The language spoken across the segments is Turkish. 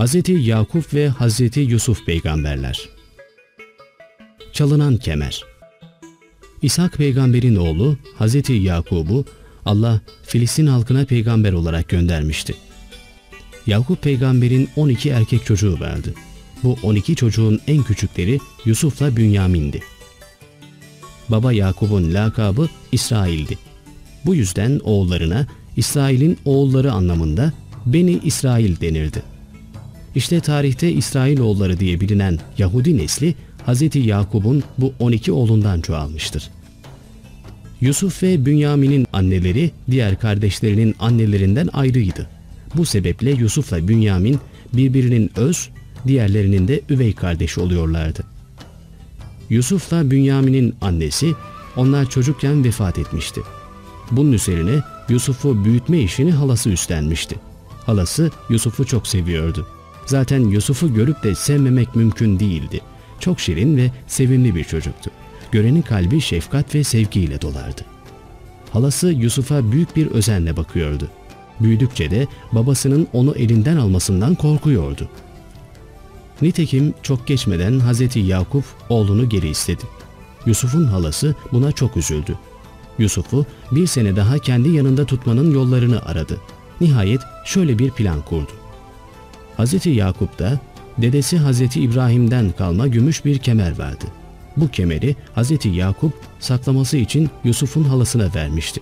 Hz. Yakup ve Hz. Yusuf peygamberler Çalınan kemer İshak peygamberin oğlu Hz. Yakub'u Allah Filistin halkına peygamber olarak göndermişti. Yakup peygamberin 12 erkek çocuğu vardı. Bu 12 çocuğun en küçükleri Yusuf'la Bünyamin'di. Baba Yakup'un lakabı İsrail'di. Bu yüzden oğullarına İsrail'in oğulları anlamında Beni İsrail denirdi. İşte tarihte İsrailoğulları diye bilinen Yahudi nesli Hz. Yakup'un bu 12 oğlundan çoğalmıştır. Yusuf ve Bünyamin'in anneleri diğer kardeşlerinin annelerinden ayrıydı. Bu sebeple Yusuf'la Bünyamin birbirinin öz, diğerlerinin de üvey kardeşi oluyorlardı. Yusuf'la Bünyamin'in annesi onlar çocukken vefat etmişti. Bunun üzerine Yusuf'u büyütme işini halası üstlenmişti. Halası Yusuf'u çok seviyordu. Zaten Yusuf'u görüp de sevmemek mümkün değildi. Çok şirin ve sevimli bir çocuktu. Görenin kalbi şefkat ve sevgiyle dolardı. Halası Yusuf'a büyük bir özenle bakıyordu. Büyüdükçe de babasının onu elinden almasından korkuyordu. Nitekim çok geçmeden Hz. Yakup oğlunu geri istedi. Yusuf'un halası buna çok üzüldü. Yusuf'u bir sene daha kendi yanında tutmanın yollarını aradı. Nihayet şöyle bir plan kurdu. Hz. Yakup da dedesi Hz. İbrahim'den kalma gümüş bir kemer vardı. Bu kemeri Hz. Yakup saklaması için Yusuf'un halasına vermişti.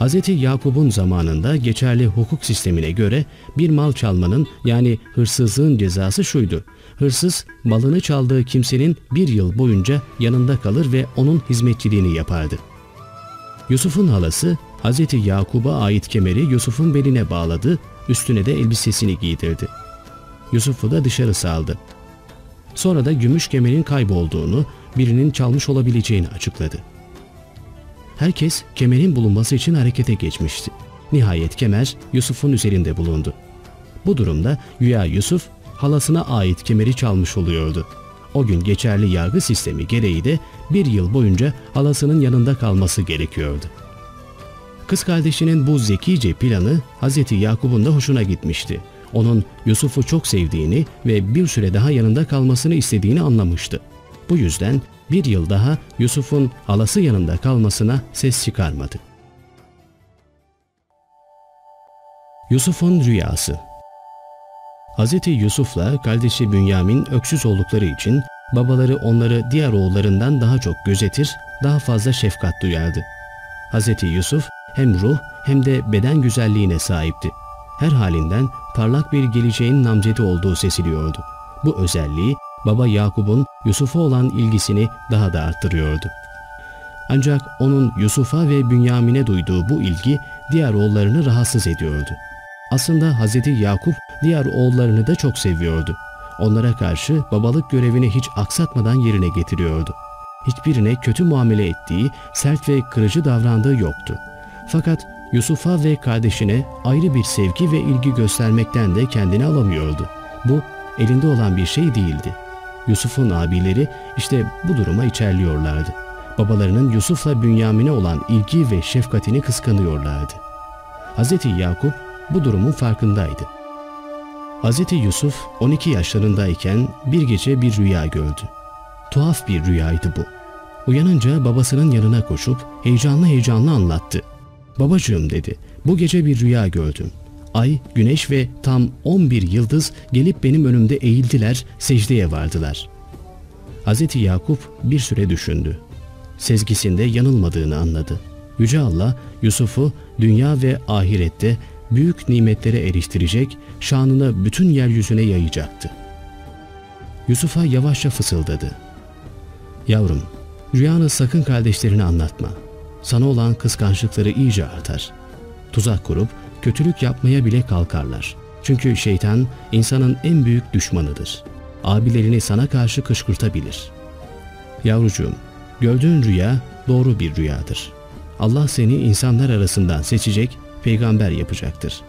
Hz. Yakup'un zamanında geçerli hukuk sistemine göre bir mal çalmanın yani hırsızlığın cezası şuydu. Hırsız malını çaldığı kimsenin bir yıl boyunca yanında kalır ve onun hizmetçiliğini yapardı. Yusuf'un halası Hz. Yakup'a ait kemeri Yusuf'un beline bağladı, üstüne de elbisesini giydirdi. Yusuf'u da dışarı saldı. Sonra da gümüş kemerin kaybolduğunu, birinin çalmış olabileceğini açıkladı. Herkes kemerin bulunması için harekete geçmişti. Nihayet kemer Yusuf'un üzerinde bulundu. Bu durumda Güya Yusuf halasına ait kemeri çalmış oluyordu. O gün geçerli yargı sistemi gereği de bir yıl boyunca halasının yanında kalması gerekiyordu. Kız kardeşinin bu zekice planı Hz. Yakup'un da hoşuna gitmişti. Onun Yusuf'u çok sevdiğini ve bir süre daha yanında kalmasını istediğini anlamıştı. Bu yüzden bir yıl daha Yusuf'un halası yanında kalmasına ses çıkarmadı. Yusuf'un rüyası Hz. Yusuf'la kardeşi Bünyamin öksüz oldukları için babaları onları diğer oğullarından daha çok gözetir, daha fazla şefkat duyardı. Hz. Yusuf hem ruh hem de beden güzelliğine sahipti. Her halinden parlak bir geleceğin namzeti olduğu sesiliyordu. Bu özelliği baba Yakup'un Yusuf'a olan ilgisini daha da arttırıyordu. Ancak onun Yusuf'a ve Bünyamin'e duyduğu bu ilgi diğer oğullarını rahatsız ediyordu. Aslında Hz. Yakup diğer oğullarını da çok seviyordu. Onlara karşı babalık görevini hiç aksatmadan yerine getiriyordu. Hiçbirine kötü muamele ettiği, sert ve kırıcı davrandığı yoktu. Fakat Yusuf'a ve kardeşine ayrı bir sevgi ve ilgi göstermekten de kendini alamıyordu. Bu elinde olan bir şey değildi. Yusuf'un abileri işte bu duruma içerliyorlardı. Babalarının Yusuf'la Bünyamin'e olan ilgi ve şefkatini kıskanıyorlardı. Hz. Yakup bu durumun farkındaydı. Hz. Yusuf 12 yaşlarındayken bir gece bir rüya gördü. Tuhaf bir rüyaydı bu. Uyanınca babasının yanına koşup heyecanlı heyecanlı anlattı. Babacığım dedi, bu gece bir rüya gördüm. Ay, güneş ve tam 11 yıldız gelip benim önümde eğildiler, secdeye vardılar. Hz. Yakup bir süre düşündü. Sezgisinde yanılmadığını anladı. Yüce Allah, Yusuf'u dünya ve ahirette büyük nimetlere eriştirecek, şanını bütün yeryüzüne yayacaktı. Yusuf'a yavaşça fısıldadı. Yavrum, rüyanı sakın kardeşlerine anlatma. Sana olan kıskançlıkları iyice artar. Tuzak kurup kötülük yapmaya bile kalkarlar. Çünkü şeytan insanın en büyük düşmanıdır. Abilerini sana karşı kışkırtabilir. Yavrucuğum, gördüğün rüya doğru bir rüyadır. Allah seni insanlar arasından seçecek, peygamber yapacaktır.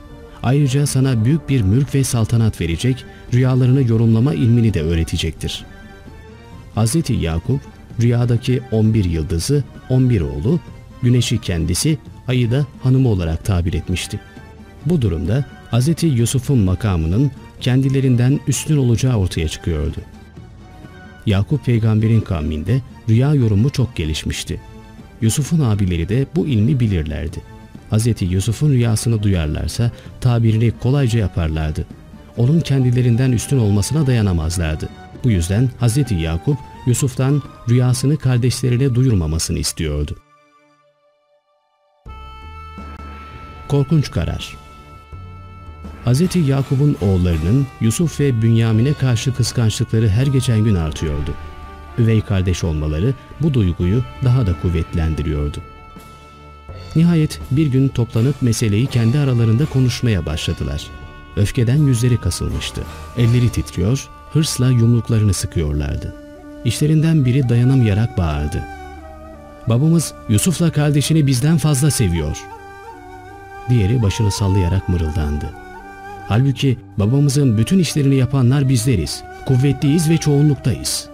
Ayrıca sana büyük bir mülk ve saltanat verecek, rüyalarını yorumlama ilmini de öğretecektir. Hz. Yakup, rüyadaki 11 yıldızı, 11 oğlu, güneşi kendisi, ayı da hanımı olarak tabir etmişti. Bu durumda Hz. Yusuf'un makamının kendilerinden üstün olacağı ortaya çıkıyordu. Yakup peygamberin kavminde rüya yorumu çok gelişmişti. Yusuf'un abileri de bu ilmi bilirlerdi. Hz. Yusuf'un rüyasını duyarlarsa tabirini kolayca yaparlardı. Onun kendilerinden üstün olmasına dayanamazlardı. Bu yüzden Hz. Yakup Yusuf'tan rüyasını kardeşlerine duyurmamasını istiyordu. Korkunç karar Hz. Yakup'un oğullarının Yusuf ve Bünyamin'e karşı kıskançlıkları her geçen gün artıyordu. Üvey kardeş olmaları bu duyguyu daha da kuvvetlendiriyordu. Nihayet bir gün toplanıp meseleyi kendi aralarında konuşmaya başladılar. Öfkeden yüzleri kasılmıştı. Elleri titriyor, hırsla yumruklarını sıkıyorlardı. İşlerinden biri dayanamayarak bağırdı. Babamız Yusuf'la kardeşini bizden fazla seviyor. Diğeri başını sallayarak mırıldandı. Halbuki babamızın bütün işlerini yapanlar bizleriz. Kuvvetliyiz ve çoğunluktayız.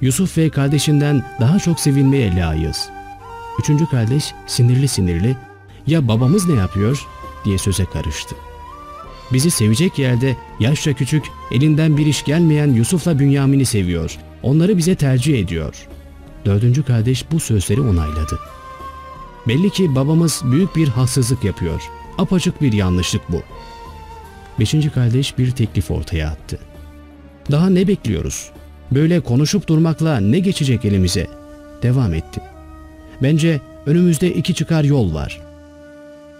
Yusuf ve kardeşinden daha çok sevilmeye layığız. Üçüncü kardeş sinirli sinirli ya babamız ne yapıyor diye söze karıştı. Bizi sevecek yerde yaşça küçük, elinden bir iş gelmeyen Yusuf'la Bünyamin'i seviyor. Onları bize tercih ediyor. Dördüncü kardeş bu sözleri onayladı. Belli ki babamız büyük bir haksızlık yapıyor. Apaçık bir yanlışlık bu. Beşinci kardeş bir teklif ortaya attı. Daha ne bekliyoruz? Böyle konuşup durmakla ne geçecek elimize? Devam etti. Bence önümüzde iki çıkar yol var.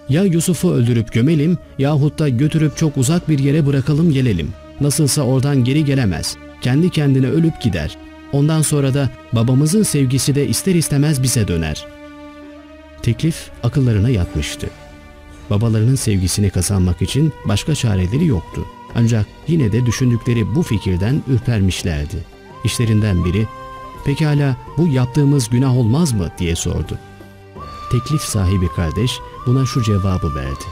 Ya Yusuf'u öldürüp gömelim yahut da götürüp çok uzak bir yere bırakalım gelelim. Nasılsa oradan geri gelemez. Kendi kendine ölüp gider. Ondan sonra da babamızın sevgisi de ister istemez bize döner. Teklif akıllarına yatmıştı. Babalarının sevgisini kazanmak için başka çareleri yoktu. Ancak yine de düşündükleri bu fikirden ürpermişlerdi. İşlerinden biri, pekala bu yaptığımız günah olmaz mı diye sordu. Teklif sahibi kardeş buna şu cevabı verdi.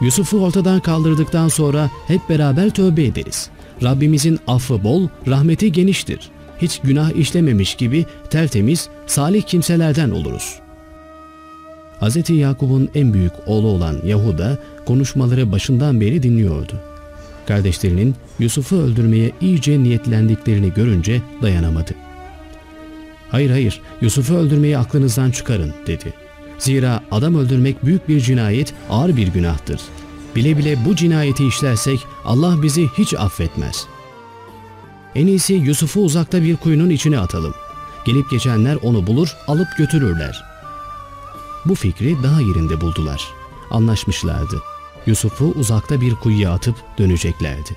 Yusuf'u ortadan kaldırdıktan sonra hep beraber tövbe ederiz. Rabbimizin affı bol, rahmeti geniştir. Hiç günah işlememiş gibi tertemiz, salih kimselerden oluruz. Hz. Yakup'un en büyük oğlu olan Yahuda konuşmaları başından beri dinliyordu. Kardeşlerinin Yusuf'u öldürmeye iyice niyetlendiklerini görünce dayanamadı. Hayır hayır Yusuf'u öldürmeyi aklınızdan çıkarın dedi. Zira adam öldürmek büyük bir cinayet, ağır bir günahtır. Bile bile bu cinayeti işlersek Allah bizi hiç affetmez. En iyisi Yusuf'u uzakta bir kuyunun içine atalım. Gelip geçenler onu bulur, alıp götürürler. Bu fikri daha yerinde buldular. Anlaşmışlardı. Yusuf'u uzakta bir kuyuya atıp döneceklerdi.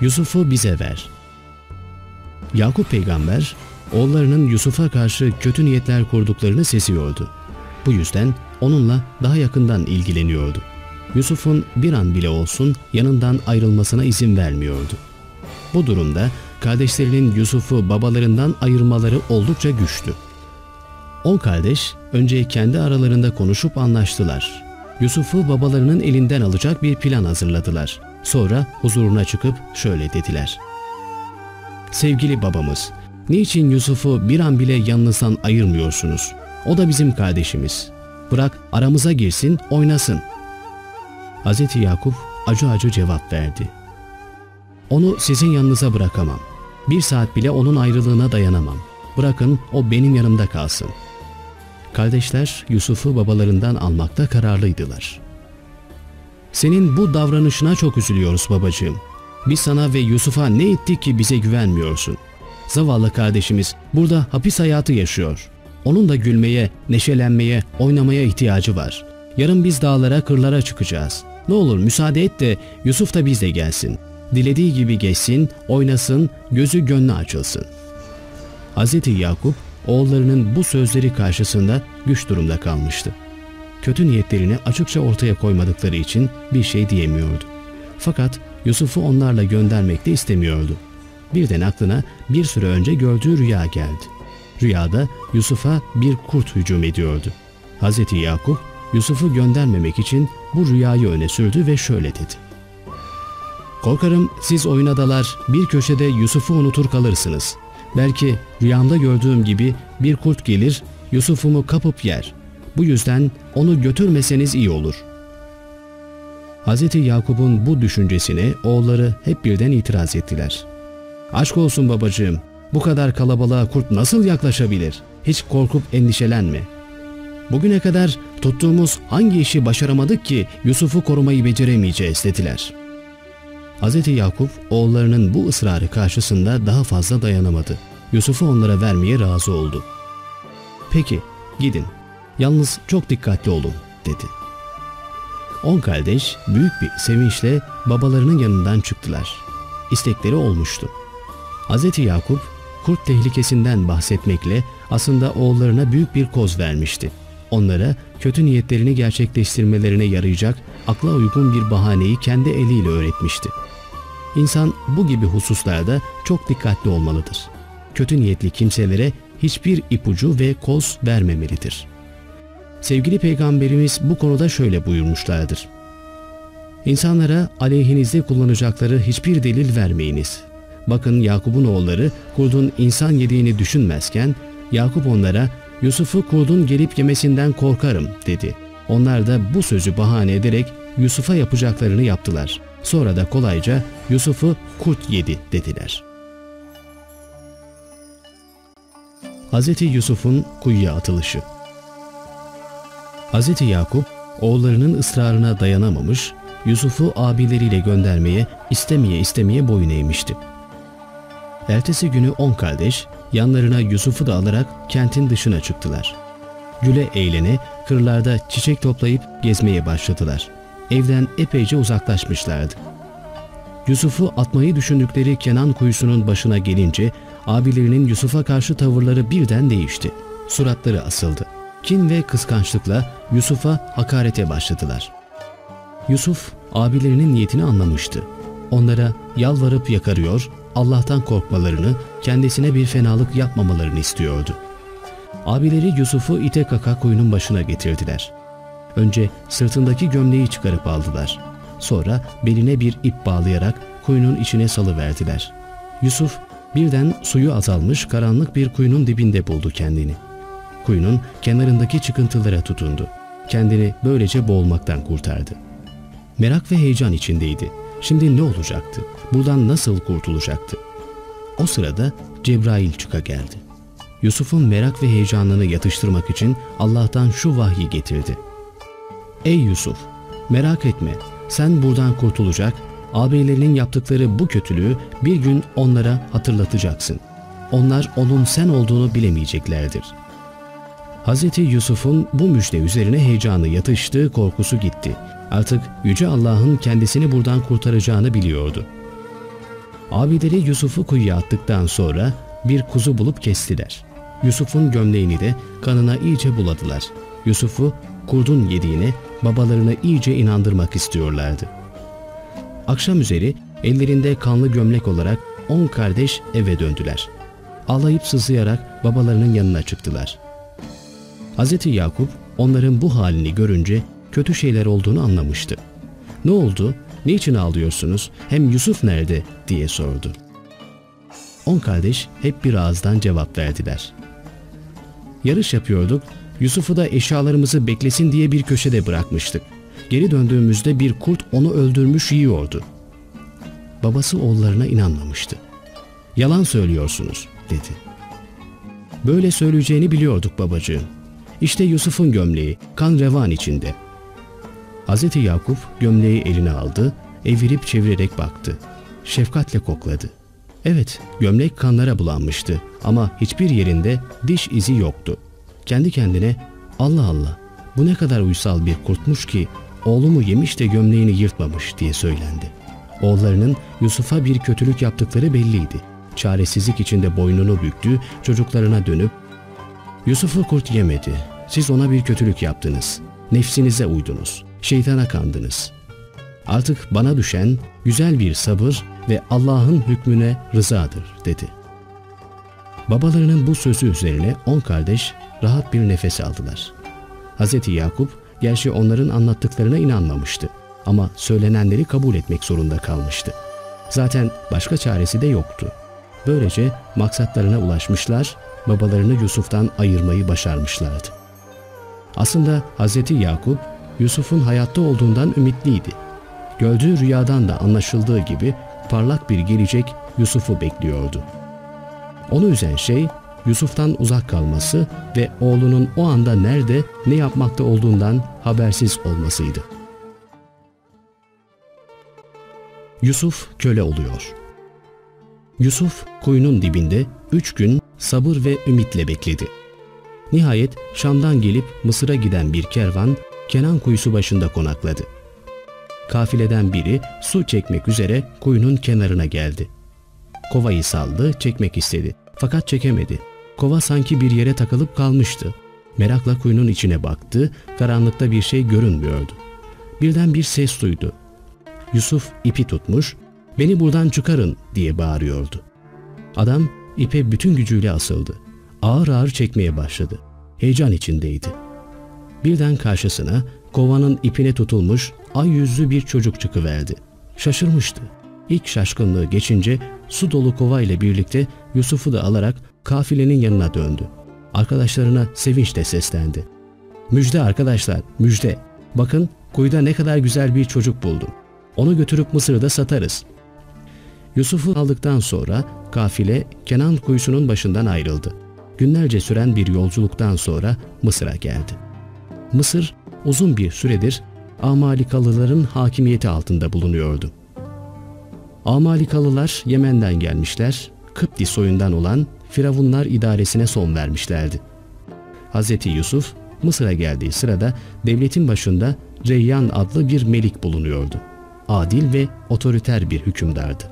Yusuf'u bize ver. Yakup peygamber oğullarının Yusuf'a karşı kötü niyetler kurduklarını seziyordu. Bu yüzden onunla daha yakından ilgileniyordu. Yusuf'un bir an bile olsun yanından ayrılmasına izin vermiyordu. Bu durumda kardeşlerinin Yusuf'u babalarından ayırmaları oldukça güçtü. On kardeş önce kendi aralarında konuşup anlaştılar. Yusuf'u babalarının elinden alacak bir plan hazırladılar. Sonra huzuruna çıkıp şöyle dediler. Sevgili babamız, niçin Yusuf'u bir an bile yanınızdan ayırmıyorsunuz? O da bizim kardeşimiz. Bırak aramıza girsin, oynasın. Hz. Yakup acı acı cevap verdi. Onu sizin yanınıza bırakamam. Bir saat bile onun ayrılığına dayanamam. Bırakın o benim yanımda kalsın. Kardeşler Yusuf'u babalarından almakta kararlıydılar. Senin bu davranışına çok üzülüyoruz babacığım. Biz sana ve Yusuf'a ne ettik ki bize güvenmiyorsun? Zavallı kardeşimiz burada hapis hayatı yaşıyor. Onun da gülmeye, neşelenmeye, oynamaya ihtiyacı var. Yarın biz dağlara, kırlara çıkacağız. Ne olur müsaade et de Yusuf da bizle gelsin. Dilediği gibi geçsin, oynasın, gözü gönlü açılsın. Hz. Yakup oğullarının bu sözleri karşısında güç durumda kalmıştı. Kötü niyetlerini açıkça ortaya koymadıkları için bir şey diyemiyordu. Fakat Yusuf'u onlarla göndermek de istemiyordu. Birden aklına bir süre önce gördüğü rüya geldi. Rüyada Yusuf'a bir kurt hücum ediyordu. Hz. Yakup Yusuf'u göndermemek için bu rüyayı öne sürdü ve şöyle dedi. Korkarım siz oynadalar bir köşede Yusuf'u unutur kalırsınız. Belki rüyamda gördüğüm gibi bir kurt gelir Yusuf'umu kapıp yer. Bu yüzden onu götürmeseniz iyi olur. Hz. Yakup'un bu düşüncesine oğulları hep birden itiraz ettiler. Aşk olsun babacığım, bu kadar kalabalığa kurt nasıl yaklaşabilir? Hiç korkup endişelenme. Bugüne kadar tuttuğumuz hangi işi başaramadık ki Yusuf'u korumayı beceremeyeceğiz dediler. Hz. Yakup oğullarının bu ısrarı karşısında daha fazla dayanamadı. Yusuf'u onlara vermeye razı oldu. Peki gidin. Yalnız çok dikkatli olun dedi. On kardeş büyük bir sevinçle babalarının yanından çıktılar. İstekleri olmuştu. Hz. Yakup kurt tehlikesinden bahsetmekle aslında oğullarına büyük bir koz vermişti. Onlara kötü niyetlerini gerçekleştirmelerine yarayacak akla uygun bir bahaneyi kendi eliyle öğretmişti. İnsan bu gibi hususlarda çok dikkatli olmalıdır. Kötü niyetli kimselere hiçbir ipucu ve koz vermemelidir. Sevgili Peygamberimiz bu konuda şöyle buyurmuşlardır. İnsanlara aleyhinizde kullanacakları hiçbir delil vermeyiniz. Bakın Yakup'un oğulları kurdun insan yediğini düşünmezken Yakup onlara Yusuf'u kurdun gelip yemesinden korkarım dedi. Onlar da bu sözü bahane ederek Yusuf'a yapacaklarını yaptılar. Sonra da kolayca Yusuf'u kurt yedi dediler. Hz. Yusuf'un kuyuya atılışı Hz. Yakup oğullarının ısrarına dayanamamış, Yusuf'u abileriyle göndermeye istemeye istemeye boyun eğmişti. Ertesi günü on kardeş yanlarına Yusuf'u da alarak kentin dışına çıktılar. Güle eğlene kırlarda çiçek toplayıp gezmeye başladılar. Evden epeyce uzaklaşmışlardı. Yusuf'u atmayı düşündükleri Kenan kuyusunun başına gelince abilerinin Yusuf'a karşı tavırları birden değişti. Suratları asıldı. Kin ve kıskançlıkla Yusuf'a hakarete başladılar. Yusuf abilerinin niyetini anlamıştı. Onlara yalvarıp yakarıyor, Allah'tan korkmalarını, kendisine bir fenalık yapmamalarını istiyordu. Abileri Yusuf'u ite kaka kuyunun başına getirdiler. Önce sırtındaki gömleği çıkarıp aldılar. Sonra beline bir ip bağlayarak kuyunun içine salıverdiler. Yusuf birden suyu azalmış karanlık bir kuyunun dibinde buldu kendini. Kuyunun kenarındaki çıkıntılara tutundu. Kendini böylece boğulmaktan kurtardı. Merak ve heyecan içindeydi. Şimdi ne olacaktı? Buradan nasıl kurtulacaktı? O sırada Cebrail çıka geldi. Yusuf'un merak ve heyecanını yatıştırmak için Allah'tan şu vahyi getirdi. Ey Yusuf! Merak etme, sen buradan kurtulacak, ağabeylerinin yaptıkları bu kötülüğü bir gün onlara hatırlatacaksın. Onlar onun sen olduğunu bilemeyeceklerdir. Hz. Yusuf'un bu müjde üzerine heyecanı yatıştı, korkusu gitti. Artık Yüce Allah'ın kendisini buradan kurtaracağını biliyordu. Abileri Yusuf'u kuyuya attıktan sonra bir kuzu bulup kestiler. Yusuf'un gömleğini de kanına iyice buladılar. Yusuf'u kurdun yediğine babalarını iyice inandırmak istiyorlardı. Akşam üzeri ellerinde kanlı gömlek olarak on kardeş eve döndüler. Ağlayıp sızlayarak babalarının yanına çıktılar. Hz. Yakup onların bu halini görünce kötü şeyler olduğunu anlamıştı. Ne oldu? Niçin ağlıyorsunuz? Hem Yusuf nerede? diye sordu. On kardeş hep bir ağızdan cevap verdiler. Yarış yapıyorduk, Yusuf'u da eşyalarımızı beklesin diye bir köşede bırakmıştık. Geri döndüğümüzde bir kurt onu öldürmüş yiyordu. Babası oğullarına inanmamıştı. Yalan söylüyorsunuz dedi. Böyle söyleyeceğini biliyorduk babacığım. İşte Yusuf'un gömleği kan revan içinde. Hz. Yakup gömleği eline aldı, evirip çevirerek baktı. Şefkatle kokladı. Evet, gömlek kanlara bulanmıştı ama hiçbir yerinde diş izi yoktu. Kendi kendine Allah Allah bu ne kadar uysal bir kurtmuş ki oğlumu yemiş de gömleğini yırtmamış diye söylendi. Oğullarının Yusuf'a bir kötülük yaptıkları belliydi. Çaresizlik içinde boynunu büktü, çocuklarına dönüp Yusuf'u kurt yemedi. Siz ona bir kötülük yaptınız. Nefsinize uydunuz. Şeytana kandınız. Artık bana düşen güzel bir sabır ve Allah'ın hükmüne rızadır dedi. Babalarının bu sözü üzerine on kardeş rahat bir nefes aldılar. Hz. Yakup gerçi onların anlattıklarına inanmamıştı ama söylenenleri kabul etmek zorunda kalmıştı. Zaten başka çaresi de yoktu. Böylece maksatlarına ulaşmışlar, babalarını Yusuf'tan ayırmayı başarmışlardı. Aslında Hz. Yakup, Yusuf'un hayatta olduğundan ümitliydi. Gördüğü rüyadan da anlaşıldığı gibi parlak bir gelecek Yusuf'u bekliyordu. Onu üzen şey Yusuf'tan uzak kalması ve oğlunun o anda nerede, ne yapmakta olduğundan habersiz olmasıydı. Yusuf köle oluyor. Yusuf kuyunun dibinde üç gün sabır ve ümitle bekledi. Nihayet Şam'dan gelip Mısır'a giden bir kervan Kenan kuyusu başında konakladı. Kafileden biri su çekmek üzere kuyunun kenarına geldi. Kovayı saldı, çekmek istedi. Fakat çekemedi. Kova sanki bir yere takılıp kalmıştı. Merakla kuyunun içine baktı, karanlıkta bir şey görünmüyordu. Birden bir ses duydu. Yusuf ipi tutmuş, beni buradan çıkarın diye bağırıyordu. Adam ipe bütün gücüyle asıldı. Ağır ağır çekmeye başladı. Heyecan içindeydi. Birden karşısına kovanın ipine tutulmuş ay yüzlü bir çocuk çıkıverdi. Şaşırmıştı. İlk şaşkınlığı geçince su dolu kova ile birlikte Yusuf'u da alarak kafilenin yanına döndü. Arkadaşlarına sevinçle seslendi. Müjde arkadaşlar, müjde. Bakın kuyuda ne kadar güzel bir çocuk buldum. Onu götürüp Mısır'da satarız. Yusuf'u aldıktan sonra kafile Kenan kuyusunun başından ayrıldı. Günlerce süren bir yolculuktan sonra Mısır'a geldi. Mısır uzun bir süredir Amalikalıların hakimiyeti altında bulunuyordu. Amalikalılar Yemen'den gelmişler, Kıpti soyundan olan Firavunlar idaresine son vermişlerdi. Hz. Yusuf Mısır'a geldiği sırada devletin başında Reyyan adlı bir melik bulunuyordu. Adil ve otoriter bir hükümdardı.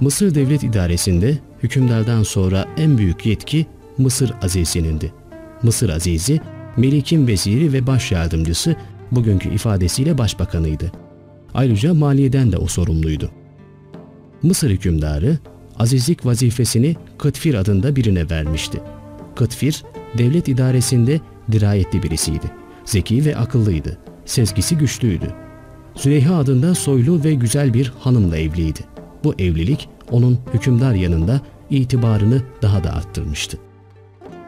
Mısır devlet idaresinde hükümdardan sonra en büyük yetki Mısır Azizi'nindi. Mısır Azizi, Melik'in veziri ve baş yardımcısı, bugünkü ifadesiyle başbakanıydı. Ayrıca maliyeden de o sorumluydu. Mısır hükümdarı azizlik vazifesini Kıtfir adında birine vermişti. Kıtfir, devlet idaresinde dirayetli birisiydi. Zeki ve akıllıydı. Sezgisi güçlüydü. Züleyha adında soylu ve güzel bir hanımla evliydi. Bu evlilik onun hükümdar yanında itibarını daha da arttırmıştı.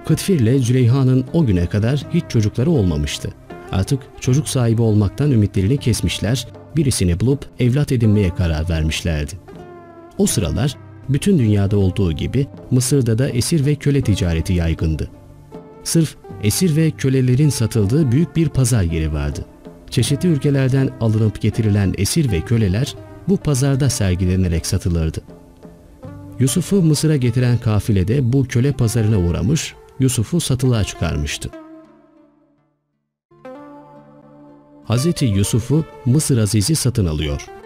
Kıtfir ile Züleyha'nın o güne kadar hiç çocukları olmamıştı. Artık çocuk sahibi olmaktan ümitlerini kesmişler, birisini bulup evlat edinmeye karar vermişlerdi. O sıralar bütün dünyada olduğu gibi Mısır'da da esir ve köle ticareti yaygındı. Sırf esir ve kölelerin satıldığı büyük bir pazar yeri vardı. Çeşitli ülkelerden alınıp getirilen esir ve köleler bu pazarda sergilenerek satılırdı. Yusuf'u Mısır'a getiren kafile de bu köle pazarına uğramış, Yusuf'u satılığa çıkarmıştı. Hz. Yusuf'u Mısır Azizi satın alıyor.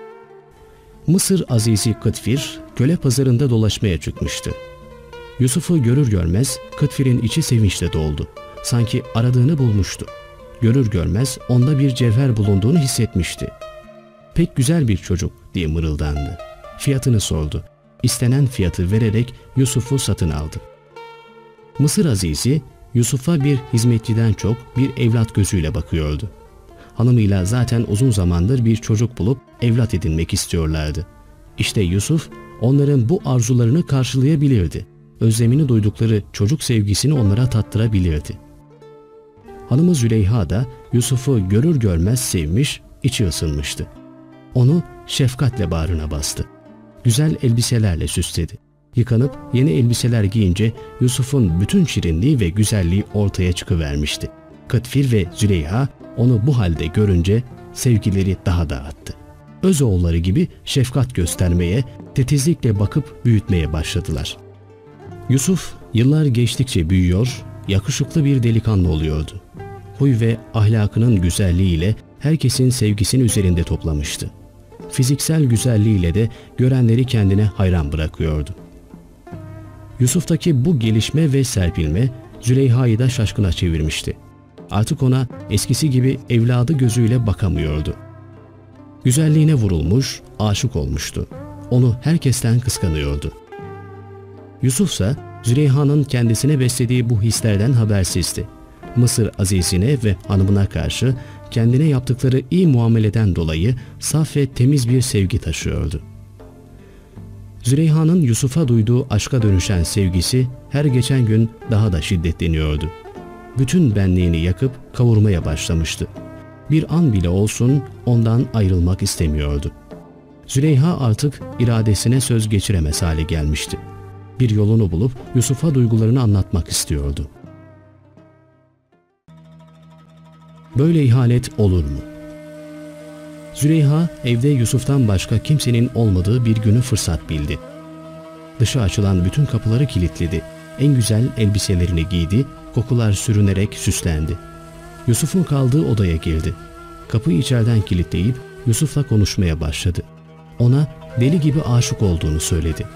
Mısır Azizi Kıtfir, köle pazarında dolaşmaya çıkmıştı. Yusuf'u görür görmez Kıtfir'in içi sevinçle doldu. Sanki aradığını bulmuştu. Görür görmez onda bir cevher bulunduğunu hissetmişti. Pek güzel bir çocuk diye mırıldandı. Fiyatını sordu. İstenen fiyatı vererek Yusuf'u satın aldı. Mısır Azizi Yusuf'a bir hizmetçiden çok bir evlat gözüyle bakıyordu. Hanımıyla zaten uzun zamandır bir çocuk bulup evlat edinmek istiyorlardı. İşte Yusuf onların bu arzularını karşılayabilirdi. Özlemini duydukları çocuk sevgisini onlara tattırabilirdi. Hanımı Züleyha da Yusuf'u görür görmez sevmiş, içi ısınmıştı. Onu şefkatle bağrına bastı. Güzel elbiselerle süsledi. Yıkanıp yeni elbiseler giyince Yusuf'un bütün şirinliği ve güzelliği ortaya çıkıvermişti. Kıtfir ve Züleyha onu bu halde görünce sevgileri daha da arttı. Öz oğulları gibi şefkat göstermeye, tetizlikle bakıp büyütmeye başladılar. Yusuf yıllar geçtikçe büyüyor, yakışıklı bir delikanlı oluyordu. Huy ve ahlakının güzelliğiyle herkesin sevgisini üzerinde toplamıştı. Fiziksel güzelliğiyle de görenleri kendine hayran bırakıyordu. Yusuf'taki bu gelişme ve serpilme Züleyha'yı da şaşkına çevirmişti. Artık ona eskisi gibi evladı gözüyle bakamıyordu. Güzelliğine vurulmuş, aşık olmuştu. Onu herkesten kıskanıyordu. Yusuf ise Züleyha'nın kendisine beslediği bu hislerden habersizdi. Mısır azizine ve hanımına karşı kendine yaptıkları iyi muameleden dolayı saf ve temiz bir sevgi taşıyordu. Züleyha'nın Yusuf'a duyduğu aşka dönüşen sevgisi her geçen gün daha da şiddetleniyordu. Bütün benliğini yakıp kavurmaya başlamıştı. Bir an bile olsun ondan ayrılmak istemiyordu. Züleyha artık iradesine söz geçiremez hale gelmişti. Bir yolunu bulup Yusuf'a duygularını anlatmak istiyordu. Böyle ihanet olur mu? Züleyha evde Yusuf'tan başka kimsenin olmadığı bir günü fırsat bildi. Dışa açılan bütün kapıları kilitledi. En güzel elbiselerini giydi, kokular sürünerek süslendi. Yusuf'un kaldığı odaya girdi. Kapıyı içeriden kilitleyip Yusuf'la konuşmaya başladı. Ona deli gibi aşık olduğunu söyledi.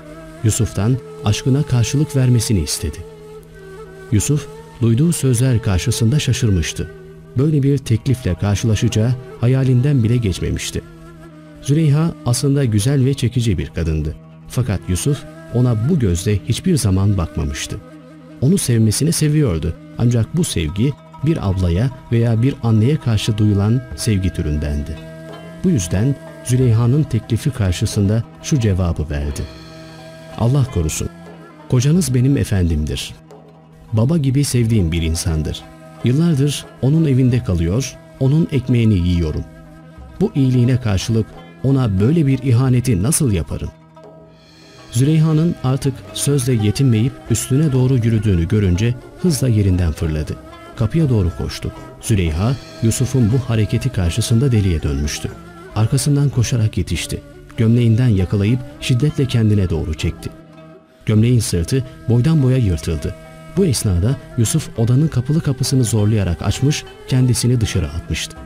Yusuf'tan aşkına karşılık vermesini istedi. Yusuf, duyduğu sözler karşısında şaşırmıştı. Böyle bir teklifle karşılaşacağı hayalinden bile geçmemişti. Züleyha aslında güzel ve çekici bir kadındı. Fakat Yusuf ona bu gözle hiçbir zaman bakmamıştı. Onu sevmesini seviyordu ancak bu sevgi bir ablaya veya bir anneye karşı duyulan sevgi türündendi. Bu yüzden Züleyha'nın teklifi karşısında şu cevabı verdi. Allah korusun, kocanız benim efendimdir. Baba gibi sevdiğim bir insandır. Yıllardır onun evinde kalıyor, onun ekmeğini yiyorum. Bu iyiliğine karşılık ona böyle bir ihaneti nasıl yaparım? Züleyha'nın artık sözle yetinmeyip üstüne doğru yürüdüğünü görünce hızla yerinden fırladı. Kapıya doğru koştu. Züleyha, Yusuf'un bu hareketi karşısında deliye dönmüştü. Arkasından koşarak yetişti. Gömleğinden yakalayıp şiddetle kendine doğru çekti. Gömleğin sırtı boydan boya yırtıldı. Bu esnada Yusuf odanın kapılı kapısını zorlayarak açmış, kendisini dışarı atmıştı.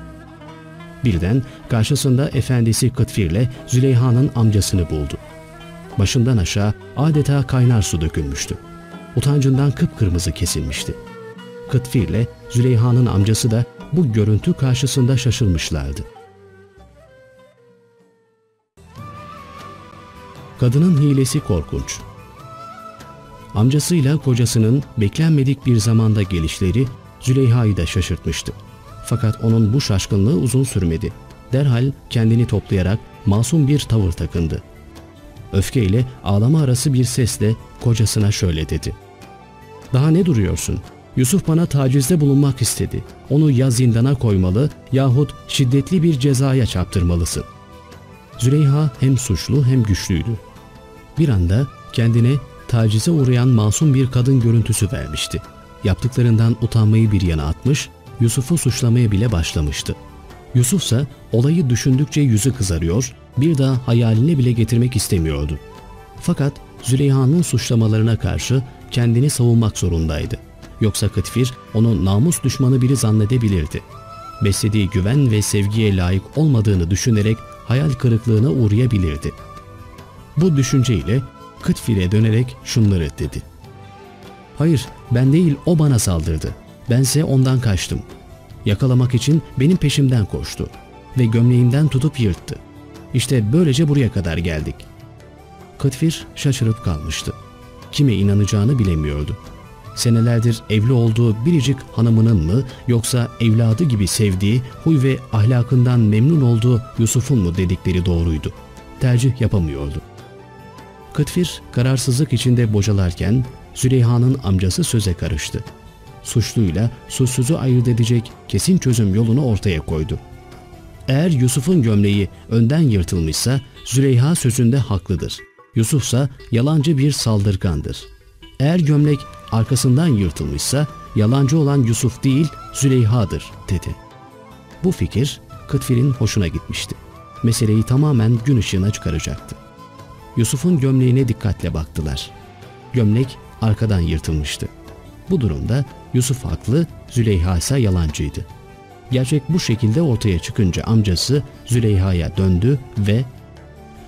Birden karşısında efendisi Kıtfir'le Züleyha'nın amcasını buldu. Başından aşağı adeta kaynar su dökülmüştü. Utancından kıpkırmızı kesilmişti. Kıtfir'le Züleyha'nın amcası da bu görüntü karşısında şaşırmışlardı. Kadının hilesi korkunç. Amcasıyla kocasının beklenmedik bir zamanda gelişleri Züleyha'yı da şaşırtmıştı. Fakat onun bu şaşkınlığı uzun sürmedi. Derhal kendini toplayarak masum bir tavır takındı. Öfkeyle ağlama arası bir sesle kocasına şöyle dedi. Daha ne duruyorsun? Yusuf bana tacizde bulunmak istedi. Onu ya zindana koymalı yahut şiddetli bir cezaya çarptırmalısın. Züleyha hem suçlu hem güçlüydü. Bir anda kendine tacize uğrayan masum bir kadın görüntüsü vermişti. Yaptıklarından utanmayı bir yana atmış, Yusuf'u suçlamaya bile başlamıştı. Yusuf ise olayı düşündükçe yüzü kızarıyor, bir daha hayaline bile getirmek istemiyordu. Fakat Züleyha'nın suçlamalarına karşı kendini savunmak zorundaydı. Yoksa Kıtfir onu namus düşmanı biri zannedebilirdi. Beslediği güven ve sevgiye layık olmadığını düşünerek hayal kırıklığına uğrayabilirdi. Bu düşünceyle Kıtfir'e dönerek şunları dedi. Hayır ben değil o bana saldırdı. Bense ondan kaçtım. Yakalamak için benim peşimden koştu ve gömleğimden tutup yırttı. İşte böylece buraya kadar geldik. Kıtfir şaşırıp kalmıştı. Kime inanacağını bilemiyordu. Senelerdir evli olduğu biricik hanımının mı yoksa evladı gibi sevdiği, huy ve ahlakından memnun olduğu Yusuf'un mu dedikleri doğruydu. Tercih yapamıyordu. Kıtfir kararsızlık içinde bocalarken Züleyha'nın amcası söze karıştı. Suçluyla suçsuzu ayırt edecek kesin çözüm yolunu ortaya koydu. Eğer Yusuf'un gömleği önden yırtılmışsa Züleyha sözünde haklıdır. Yusuf ise yalancı bir saldırgandır. Eğer gömlek arkasından yırtılmışsa yalancı olan Yusuf değil Züleyha'dır dedi. Bu fikir Kıtfir'in hoşuna gitmişti. Meseleyi tamamen gün ışığına çıkaracaktı. Yusuf'un gömleğine dikkatle baktılar. Gömlek arkadan yırtılmıştı. Bu durumda Yusuf haklı, Züleyha ise yalancıydı. Gerçek bu şekilde ortaya çıkınca amcası Züleyha'ya döndü ve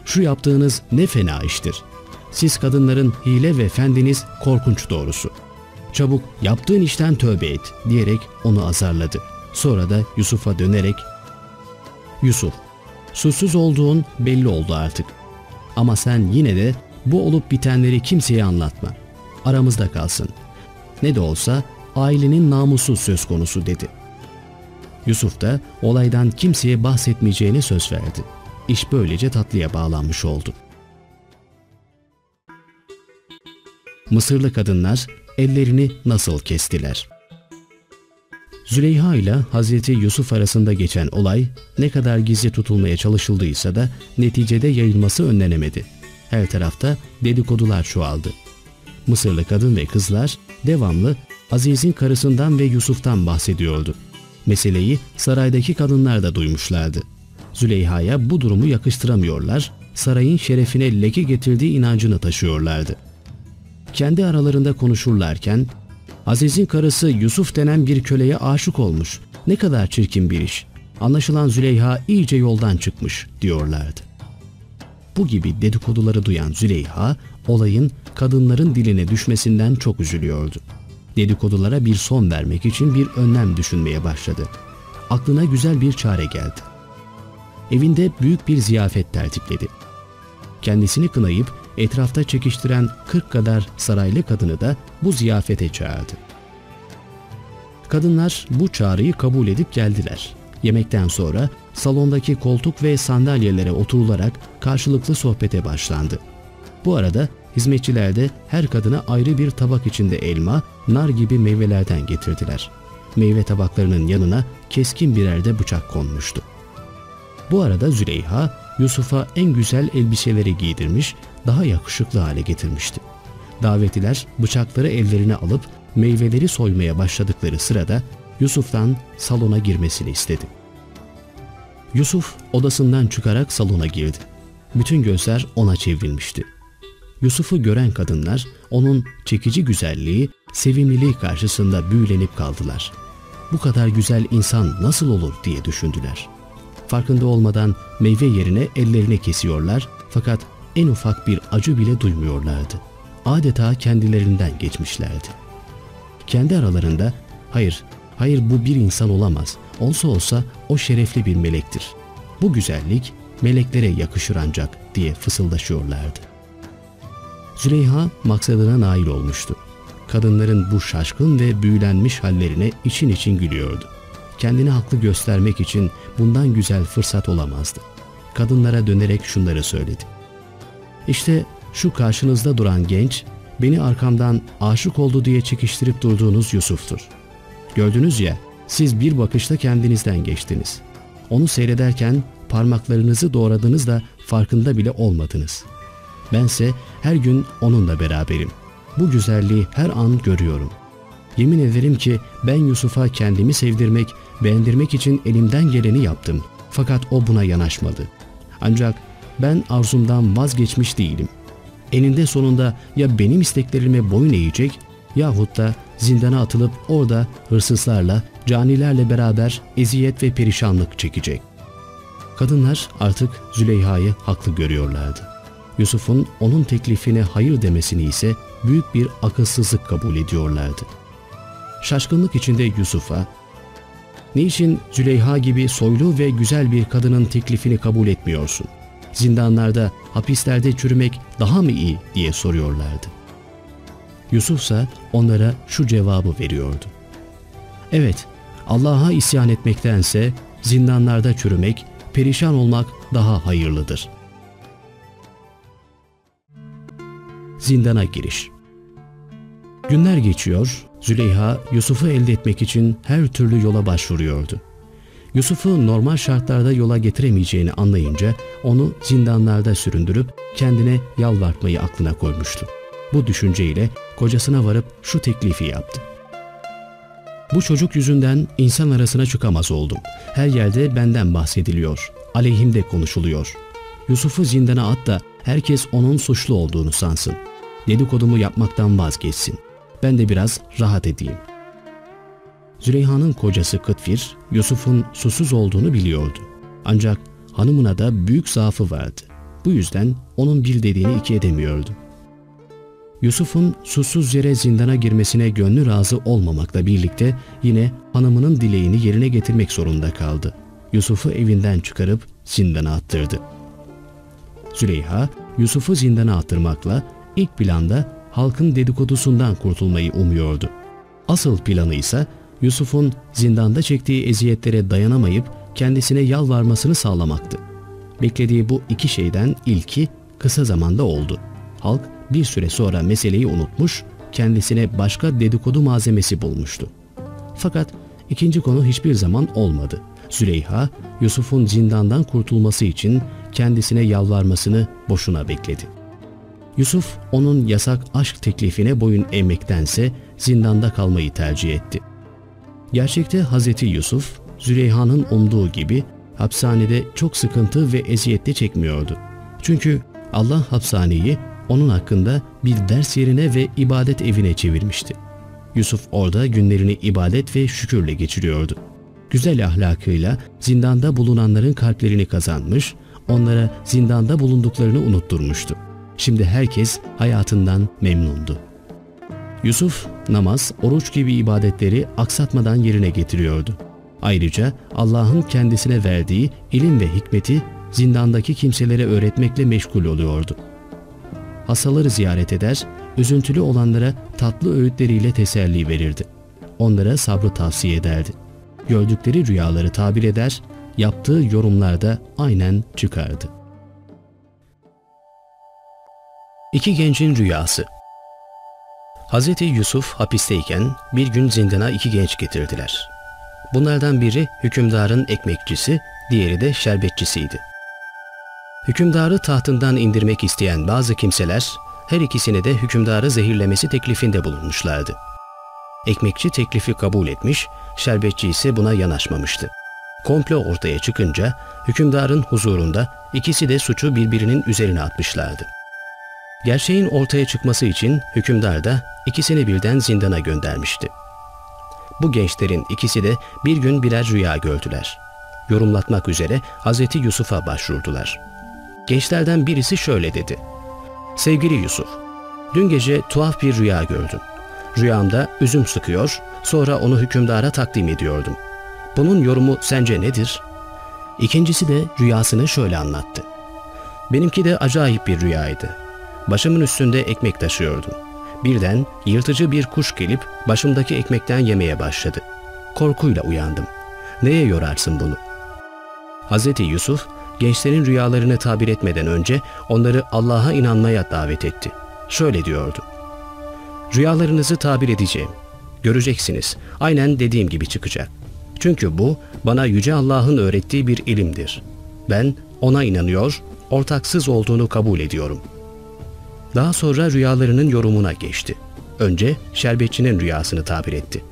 ''Şu yaptığınız ne fena iştir. Siz kadınların hile ve fendiniz korkunç doğrusu. Çabuk yaptığın işten tövbe et.'' diyerek onu azarladı. Sonra da Yusuf'a dönerek ''Yusuf, suçsuz olduğun belli oldu artık. Ama sen yine de bu olup bitenleri kimseye anlatma. Aramızda kalsın. Ne de olsa ailenin namusu söz konusu dedi. Yusuf da olaydan kimseye bahsetmeyeceğine söz verdi. İş böylece tatlıya bağlanmış oldu. Mısırlı kadınlar ellerini nasıl kestiler? Züleyha ile Hazreti Yusuf arasında geçen olay ne kadar gizli tutulmaya çalışıldıysa da neticede yayılması önlenemedi. Her tarafta dedikodular çoğaldı. Mısırlı kadın ve kızlar devamlı Aziz'in karısından ve Yusuf'tan bahsediyordu. Meseleyi saraydaki kadınlar da duymuşlardı. Züleyha'ya bu durumu yakıştıramıyorlar, sarayın şerefine leke getirdiği inancını taşıyorlardı. Kendi aralarında konuşurlarken, Aziz'in karısı Yusuf denen bir köleye aşık olmuş. Ne kadar çirkin bir iş. Anlaşılan Züleyha iyice yoldan çıkmış diyorlardı. Bu gibi dedikoduları duyan Züleyha, olayın kadınların diline düşmesinden çok üzülüyordu. Dedikodulara bir son vermek için bir önlem düşünmeye başladı. Aklına güzel bir çare geldi. Evinde büyük bir ziyafet tertipledi. Kendisini kınayıp etrafta çekiştiren 40 kadar saraylı kadını da bu ziyafete çağırdı. Kadınlar bu çağrıyı kabul edip geldiler. Yemekten sonra salondaki koltuk ve sandalyelere oturularak karşılıklı sohbete başlandı. Bu arada hizmetçiler de her kadına ayrı bir tabak içinde elma, nar gibi meyvelerden getirdiler. Meyve tabaklarının yanına keskin birer de bıçak konmuştu. Bu arada Züleyha Yusuf'a en güzel elbiseleri giydirmiş, daha yakışıklı hale getirmişti. Davetliler bıçakları ellerine alıp meyveleri soymaya başladıkları sırada Yusuf'tan salona girmesini istedi. Yusuf odasından çıkarak salona girdi. Bütün gözler ona çevrilmişti. Yusuf'u gören kadınlar onun çekici güzelliği, sevimliliği karşısında büyülenip kaldılar. Bu kadar güzel insan nasıl olur diye düşündüler. Farkında olmadan meyve yerine ellerini kesiyorlar fakat en ufak bir acı bile duymuyorlardı. Adeta kendilerinden geçmişlerdi. Kendi aralarında hayır, hayır bu bir insan olamaz. Olsa olsa o şerefli bir melektir. Bu güzellik meleklere yakışır ancak diye fısıldaşıyorlardı. Züleyha maksadına nail olmuştu. Kadınların bu şaşkın ve büyülenmiş hallerine için için gülüyordu. Kendini haklı göstermek için bundan güzel fırsat olamazdı. Kadınlara dönerek şunları söyledi. İşte şu karşınızda duran genç, beni arkamdan aşık oldu diye çekiştirip durduğunuz Yusuf'tur. Gördünüz ya, siz bir bakışta kendinizden geçtiniz. Onu seyrederken parmaklarınızı doğradınız da farkında bile olmadınız. Bense her gün onunla beraberim. Bu güzelliği her an görüyorum. Yemin ederim ki ben Yusuf'a kendimi sevdirmek, beğendirmek için elimden geleni yaptım. Fakat o buna yanaşmadı. Ancak ben arzumdan vazgeçmiş değilim. Eninde sonunda ya benim isteklerime boyun eğecek yahut da zindana atılıp orada hırsızlarla, canilerle beraber eziyet ve perişanlık çekecek. Kadınlar artık Züleyha'yı haklı görüyorlardı. Yusuf'un onun teklifine hayır demesini ise büyük bir akılsızlık kabul ediyorlardı. Şaşkınlık içinde Yusuf'a, ''Niçin Züleyha gibi soylu ve güzel bir kadının teklifini kabul etmiyorsun? Zindanlarda, hapislerde çürümek daha mı iyi?'' diye soruyorlardı. Yusuf ise onlara şu cevabı veriyordu. Evet, Allah'a isyan etmektense zindanlarda çürümek, perişan olmak daha hayırlıdır. Zindana giriş Günler geçiyor, Züleyha Yusuf'u elde etmek için her türlü yola başvuruyordu. Yusuf'u normal şartlarda yola getiremeyeceğini anlayınca onu zindanlarda süründürüp kendine yalvartmayı aklına koymuştu. Bu düşünceyle kocasına varıp şu teklifi yaptı. Bu çocuk yüzünden insan arasına çıkamaz oldum. Her yerde benden bahsediliyor. Aleyhimde konuşuluyor. Yusuf'u zindana at da herkes onun suçlu olduğunu sansın. Dedikodumu yapmaktan vazgeçsin. Ben de biraz rahat edeyim. Züleyha'nın kocası Kıtfir, Yusuf'un susuz olduğunu biliyordu. Ancak hanımına da büyük zaafı vardı. Bu yüzden onun bir dediğini iki edemiyordu. Yusuf'un susuz yere zindana girmesine gönlü razı olmamakla birlikte yine hanımının dileğini yerine getirmek zorunda kaldı. Yusuf'u evinden çıkarıp zindana attırdı. Züleyha, Yusuf'u zindana attırmakla ilk planda halkın dedikodusundan kurtulmayı umuyordu. Asıl planı ise Yusuf'un zindanda çektiği eziyetlere dayanamayıp kendisine yalvarmasını sağlamaktı. Beklediği bu iki şeyden ilki kısa zamanda oldu. Halk bir süre sonra meseleyi unutmuş, kendisine başka dedikodu malzemesi bulmuştu. Fakat ikinci konu hiçbir zaman olmadı. Züleyha, Yusuf'un zindandan kurtulması için kendisine yalvarmasını boşuna bekledi. Yusuf, onun yasak aşk teklifine boyun eğmektense zindanda kalmayı tercih etti. Gerçekte Hazreti Yusuf, Züleyha'nın umduğu gibi hapishanede çok sıkıntı ve eziyette çekmiyordu. Çünkü Allah hapishaneyi onun hakkında bir ders yerine ve ibadet evine çevirmişti. Yusuf orada günlerini ibadet ve şükürle geçiriyordu. Güzel ahlakıyla zindanda bulunanların kalplerini kazanmış, onlara zindanda bulunduklarını unutturmuştu. Şimdi herkes hayatından memnundu. Yusuf namaz, oruç gibi ibadetleri aksatmadan yerine getiriyordu. Ayrıca Allah'ın kendisine verdiği ilim ve hikmeti zindandaki kimselere öğretmekle meşgul oluyordu. Hastaları ziyaret eder, üzüntülü olanlara tatlı öğütleriyle teselli verirdi. Onlara sabrı tavsiye ederdi. Gördükleri rüyaları tabir eder, yaptığı yorumlarda aynen çıkardı. İki gencin rüyası Hz. Yusuf hapisteyken bir gün zindana iki genç getirdiler. Bunlardan biri hükümdarın ekmekçisi, diğeri de şerbetçisiydi. Hükümdarı tahtından indirmek isteyen bazı kimseler her ikisine de hükümdarı zehirlemesi teklifinde bulunmuşlardı. Ekmekçi teklifi kabul etmiş, şerbetçi ise buna yanaşmamıştı. Komplo ortaya çıkınca hükümdarın huzurunda ikisi de suçu birbirinin üzerine atmışlardı. Gerçeğin ortaya çıkması için hükümdar da ikisini birden zindana göndermişti. Bu gençlerin ikisi de bir gün birer rüya gördüler. Yorumlatmak üzere Hz. Yusuf'a başvurdular. Gençlerden birisi şöyle dedi. Sevgili Yusuf, dün gece tuhaf bir rüya gördüm. Rüyamda üzüm sıkıyor, sonra onu hükümdara takdim ediyordum. Bunun yorumu sence nedir? İkincisi de rüyasını şöyle anlattı. Benimki de acayip bir rüyaydı. Başımın üstünde ekmek taşıyordum. Birden yırtıcı bir kuş gelip başımdaki ekmekten yemeye başladı. Korkuyla uyandım. Neye yorarsın bunu? Hz. Yusuf, gençlerin rüyalarını tabir etmeden önce onları Allah'a inanmaya davet etti. Şöyle diyordu. Rüyalarınızı tabir edeceğim. Göreceksiniz. Aynen dediğim gibi çıkacak. Çünkü bu bana Yüce Allah'ın öğrettiği bir ilimdir. Ben ona inanıyor, ortaksız olduğunu kabul ediyorum. Daha sonra rüyalarının yorumuna geçti. Önce şerbetçinin rüyasını tabir etti.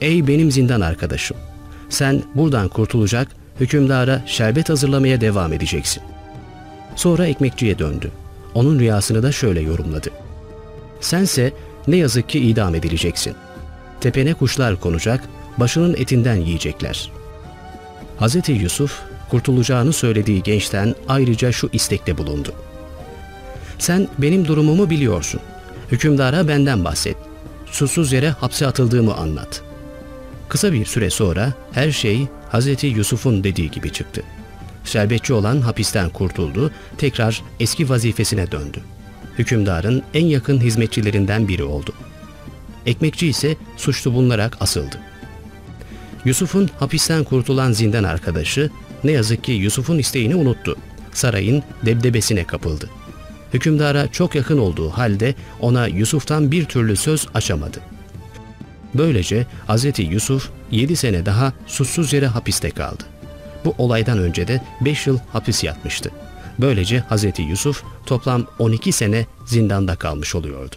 Ey benim zindan arkadaşım! Sen buradan kurtulacak, hükümdara şerbet hazırlamaya devam edeceksin. Sonra ekmekçiye döndü. Onun rüyasını da şöyle yorumladı. Sense ne yazık ki idam edileceksin. Tepene kuşlar konacak, başının etinden yiyecekler. Hz. Yusuf, kurtulacağını söylediği gençten ayrıca şu istekte bulundu. Sen benim durumumu biliyorsun. Hükümdara benden bahset. Susuz yere hapse atıldığımı anlat. Kısa bir süre sonra her şey Hz. Yusuf'un dediği gibi çıktı. Şerbetçi olan hapisten kurtuldu, tekrar eski vazifesine döndü. Hükümdarın en yakın hizmetçilerinden biri oldu. Ekmekçi ise suçlu bulunarak asıldı. Yusuf'un hapisten kurtulan zindan arkadaşı ne yazık ki Yusuf'un isteğini unuttu. Sarayın debdebesine kapıldı. Hükümdara çok yakın olduğu halde ona Yusuf'tan bir türlü söz açamadı. Böylece Hz. Yusuf 7 sene daha suçsuz yere hapiste kaldı. Bu olaydan önce de 5 yıl hapis yatmıştı. Böylece Hz. Yusuf toplam 12 sene zindanda kalmış oluyordu.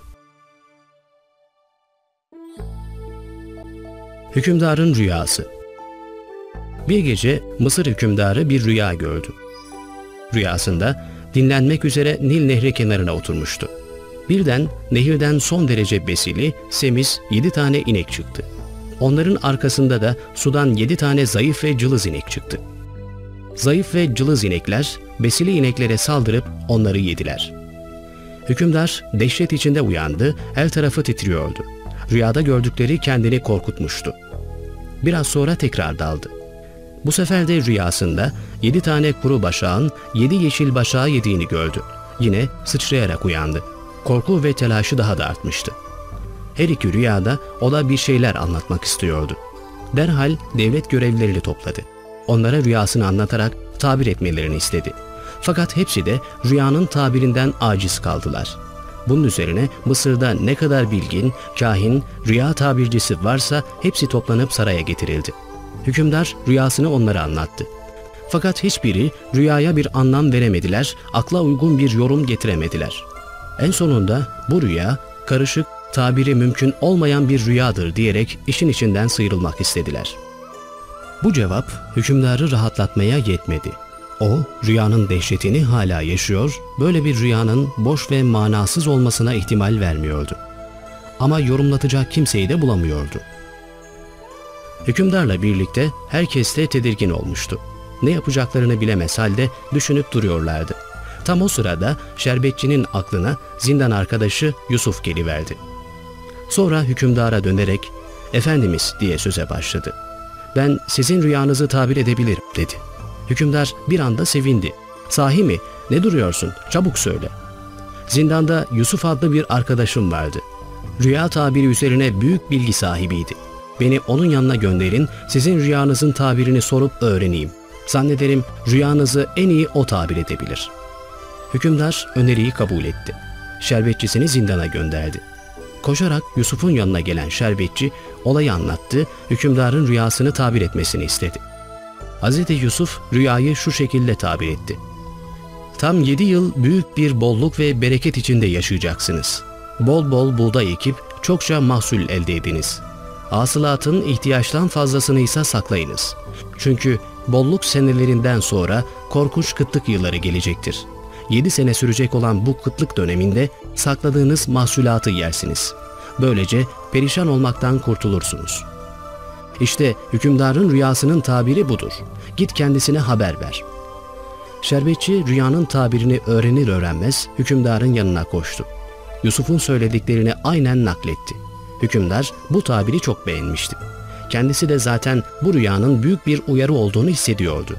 Hükümdarın Rüyası Bir gece Mısır hükümdarı bir rüya gördü. Rüyasında dinlenmek üzere Nil Nehri kenarına oturmuştu. Birden nehirden son derece besili, semiz yedi tane inek çıktı. Onların arkasında da sudan yedi tane zayıf ve cılız inek çıktı. Zayıf ve cılız inekler besili ineklere saldırıp onları yediler. Hükümdar dehşet içinde uyandı, her tarafı titriyordu. Rüyada gördükleri kendini korkutmuştu. Biraz sonra tekrar daldı. Bu sefer de rüyasında yedi tane kuru başağın yedi yeşil başağı yediğini gördü. Yine sıçrayarak uyandı. Korku ve telaşı daha da artmıştı. Her iki rüyada ola bir şeyler anlatmak istiyordu. Derhal devlet görevlilerini topladı. Onlara rüyasını anlatarak tabir etmelerini istedi. Fakat hepsi de rüyanın tabirinden aciz kaldılar. Bunun üzerine Mısır'da ne kadar bilgin, kahin, rüya tabircisi varsa hepsi toplanıp saraya getirildi. Hükümdar rüyasını onlara anlattı. Fakat hiçbiri rüyaya bir anlam veremediler, akla uygun bir yorum getiremediler. En sonunda bu rüya karışık, tabiri mümkün olmayan bir rüyadır diyerek işin içinden sıyrılmak istediler. Bu cevap hükümdarı rahatlatmaya yetmedi. O, rüyanın dehşetini hala yaşıyor, böyle bir rüyanın boş ve manasız olmasına ihtimal vermiyordu. Ama yorumlatacak kimseyi de bulamıyordu. Hükümdarla birlikte herkes de tedirgin olmuştu. Ne yapacaklarını bilemez halde düşünüp duruyorlardı. Tam o sırada şerbetçinin aklına zindan arkadaşı Yusuf geliverdi. Sonra hükümdara dönerek ''Efendimiz'' diye söze başladı. ''Ben sizin rüyanızı tabir edebilirim'' dedi. Hükümdar bir anda sevindi. ''Sahi mi? Ne duruyorsun? Çabuk söyle.'' Zindanda Yusuf adlı bir arkadaşım vardı. Rüya tabiri üzerine büyük bilgi sahibiydi. Beni onun yanına gönderin, sizin rüyanızın tabirini sorup öğreneyim. Zannederim rüyanızı en iyi o tabir edebilir. Hükümdar öneriyi kabul etti. Şerbetçisini zindana gönderdi. Koşarak Yusuf'un yanına gelen şerbetçi olayı anlattı, hükümdarın rüyasını tabir etmesini istedi. Hz. Yusuf rüyayı şu şekilde tabir etti. Tam yedi yıl büyük bir bolluk ve bereket içinde yaşayacaksınız. Bol bol buğday ekip çokça mahsul elde ediniz. Hasılatın ihtiyaçtan fazlasını ise saklayınız. Çünkü bolluk senelerinden sonra korkunç kıtlık yılları gelecektir. 7 sene sürecek olan bu kıtlık döneminde sakladığınız mahsulatı yersiniz. Böylece perişan olmaktan kurtulursunuz. İşte hükümdarın rüyasının tabiri budur. Git kendisine haber ver. Şerbetçi rüyanın tabirini öğrenir öğrenmez hükümdarın yanına koştu. Yusuf'un söylediklerini aynen nakletti. Hükümdar bu tabiri çok beğenmişti. Kendisi de zaten bu rüyanın büyük bir uyarı olduğunu hissediyordu.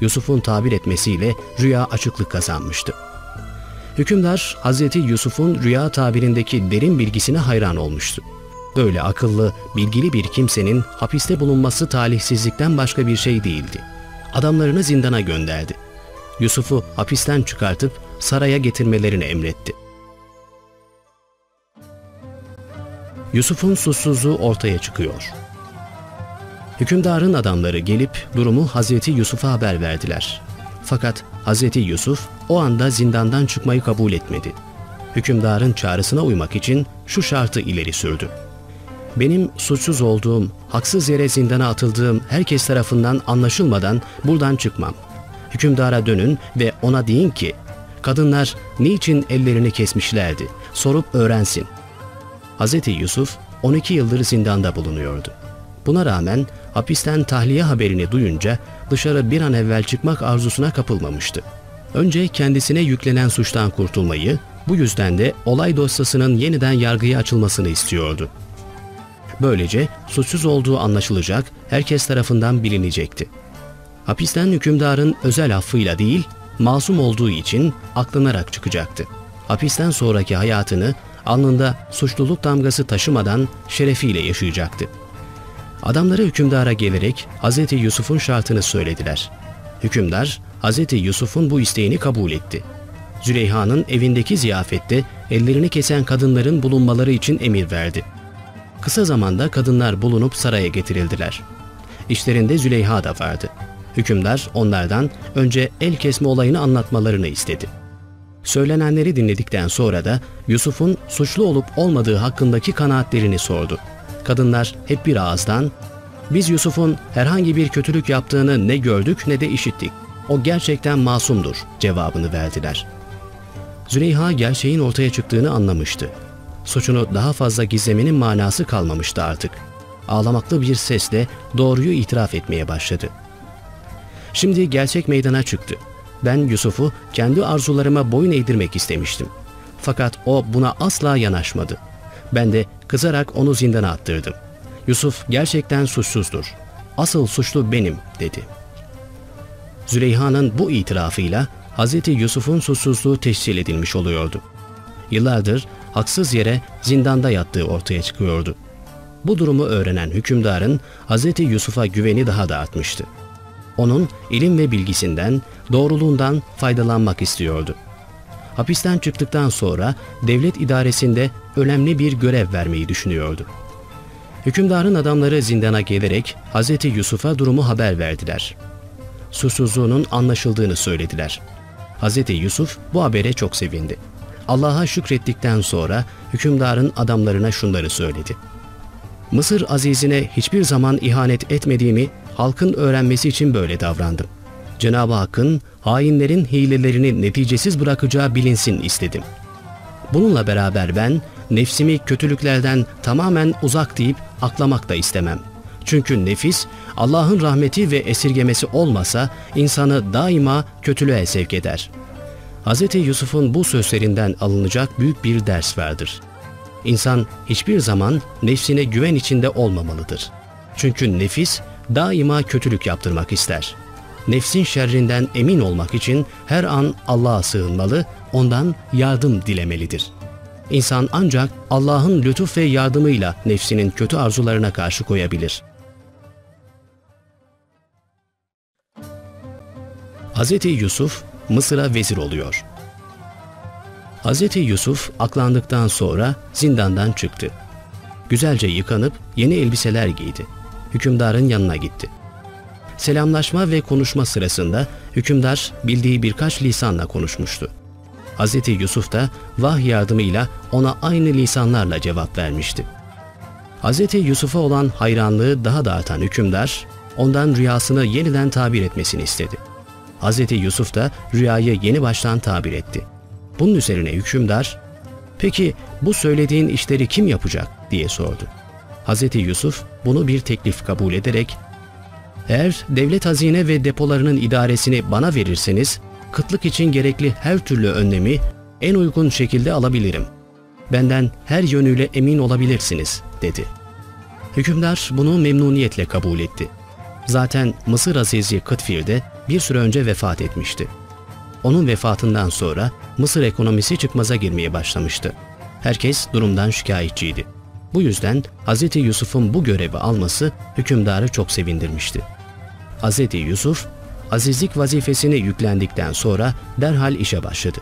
Yusuf'un tabir etmesiyle rüya açıklık kazanmıştı. Hükümdar Hazreti Yusuf'un rüya tabirindeki derin bilgisine hayran olmuştu. Böyle akıllı, bilgili bir kimsenin hapiste bulunması talihsizlikten başka bir şey değildi. Adamlarını zindana gönderdi. Yusuf'u hapisten çıkartıp saraya getirmelerini emretti. Yusuf'un suçsuzluğu ortaya çıkıyor. Hükümdarın adamları gelip durumu Hazreti Yusuf'a haber verdiler. Fakat Hazreti Yusuf o anda zindandan çıkmayı kabul etmedi. Hükümdarın çağrısına uymak için şu şartı ileri sürdü. Benim suçsuz olduğum, haksız yere zindana atıldığım herkes tarafından anlaşılmadan buradan çıkmam. Hükümdara dönün ve ona deyin ki, kadınlar niçin ellerini kesmişlerdi, sorup öğrensin. Hz. Yusuf 12 yıldır zindanda bulunuyordu. Buna rağmen hapisten tahliye haberini duyunca dışarı bir an evvel çıkmak arzusuna kapılmamıştı. Önce kendisine yüklenen suçtan kurtulmayı, bu yüzden de olay dosyasının yeniden yargıya açılmasını istiyordu. Böylece suçsuz olduğu anlaşılacak, herkes tarafından bilinecekti. Hapisten hükümdarın özel affıyla değil, masum olduğu için aklanarak çıkacaktı. Hapisten sonraki hayatını alnında suçluluk damgası taşımadan şerefiyle yaşayacaktı. Adamları hükümdara gelerek Hz. Yusuf'un şartını söylediler. Hükümdar Hz. Yusuf'un bu isteğini kabul etti. Züleyha'nın evindeki ziyafette ellerini kesen kadınların bulunmaları için emir verdi. Kısa zamanda kadınlar bulunup saraya getirildiler. İşlerinde Züleyha da vardı. Hükümdar onlardan önce el kesme olayını anlatmalarını istedi. Söylenenleri dinledikten sonra da Yusuf'un suçlu olup olmadığı hakkındaki kanaatlerini sordu. Kadınlar hep bir ağızdan biz Yusuf'un herhangi bir kötülük yaptığını ne gördük ne de işittik. O gerçekten masumdur cevabını verdiler. Züleyha gerçeğin ortaya çıktığını anlamıştı. Suçunu daha fazla gizlemenin manası kalmamıştı artık. Ağlamaklı bir sesle doğruyu itiraf etmeye başladı. Şimdi gerçek meydana çıktı. Ben Yusuf'u kendi arzularıma boyun eğdirmek istemiştim. Fakat o buna asla yanaşmadı. Ben de kızarak onu zindana attırdım. Yusuf gerçekten suçsuzdur. Asıl suçlu benim dedi. Züleyha'nın bu itirafıyla Hz. Yusuf'un suçsuzluğu tescil edilmiş oluyordu. Yıllardır haksız yere zindanda yattığı ortaya çıkıyordu. Bu durumu öğrenen hükümdarın Hz. Yusuf'a güveni daha da artmıştı. Onun ilim ve bilgisinden, doğruluğundan faydalanmak istiyordu. hapisten çıktıktan sonra devlet idaresinde önemli bir görev vermeyi düşünüyordu. Hükümdarın adamları zindana gelerek Hz. Yusuf'a durumu haber verdiler. Susuzluğunun anlaşıldığını söylediler. Hz. Yusuf bu habere çok sevindi. Allah'a şükrettikten sonra hükümdarın adamlarına şunları söyledi. Mısır azizine hiçbir zaman ihanet etmediğimi halkın öğrenmesi için böyle davrandım. Cenab-ı Hakk'ın hainlerin hilelerini neticesiz bırakacağı bilinsin istedim. Bununla beraber ben nefsimi kötülüklerden tamamen uzak deyip aklamak da istemem. Çünkü nefis Allah'ın rahmeti ve esirgemesi olmasa insanı daima kötülüğe sevk eder. Hz. Yusuf'un bu sözlerinden alınacak büyük bir ders vardır. İnsan hiçbir zaman nefsine güven içinde olmamalıdır. Çünkü nefis daima kötülük yaptırmak ister. Nefsin şerrinden emin olmak için her an Allah'a sığınmalı, ondan yardım dilemelidir. İnsan ancak Allah'ın lütuf ve yardımıyla nefsinin kötü arzularına karşı koyabilir. Hz. Yusuf Mısır'a vezir oluyor. Hz. Yusuf aklandıktan sonra zindandan çıktı. Güzelce yıkanıp yeni elbiseler giydi. Hükümdarın yanına gitti. Selamlaşma ve konuşma sırasında hükümdar bildiği birkaç lisanla konuşmuştu. Hz. Yusuf da vah yardımıyla ona aynı lisanlarla cevap vermişti. Hz. Yusuf'a olan hayranlığı daha da artan hükümdar, ondan rüyasını yeniden tabir etmesini istedi. Hz. Yusuf da rüyayı yeni baştan tabir etti. Bunun üzerine hükümdar, peki bu söylediğin işleri kim yapacak diye sordu. Hz. Yusuf bunu bir teklif kabul ederek, eğer devlet hazine ve depolarının idaresini bana verirseniz, kıtlık için gerekli her türlü önlemi en uygun şekilde alabilirim. Benden her yönüyle emin olabilirsiniz, dedi. Hükümdar bunu memnuniyetle kabul etti. Zaten Mısır Azizi Kıtfir de bir süre önce vefat etmişti. Onun vefatından sonra Mısır ekonomisi çıkmaza girmeye başlamıştı. Herkes durumdan şikayetçiydi. Bu yüzden Hz. Yusuf'un bu görevi alması hükümdarı çok sevindirmişti. Hz. Yusuf, azizlik vazifesine yüklendikten sonra derhal işe başladı.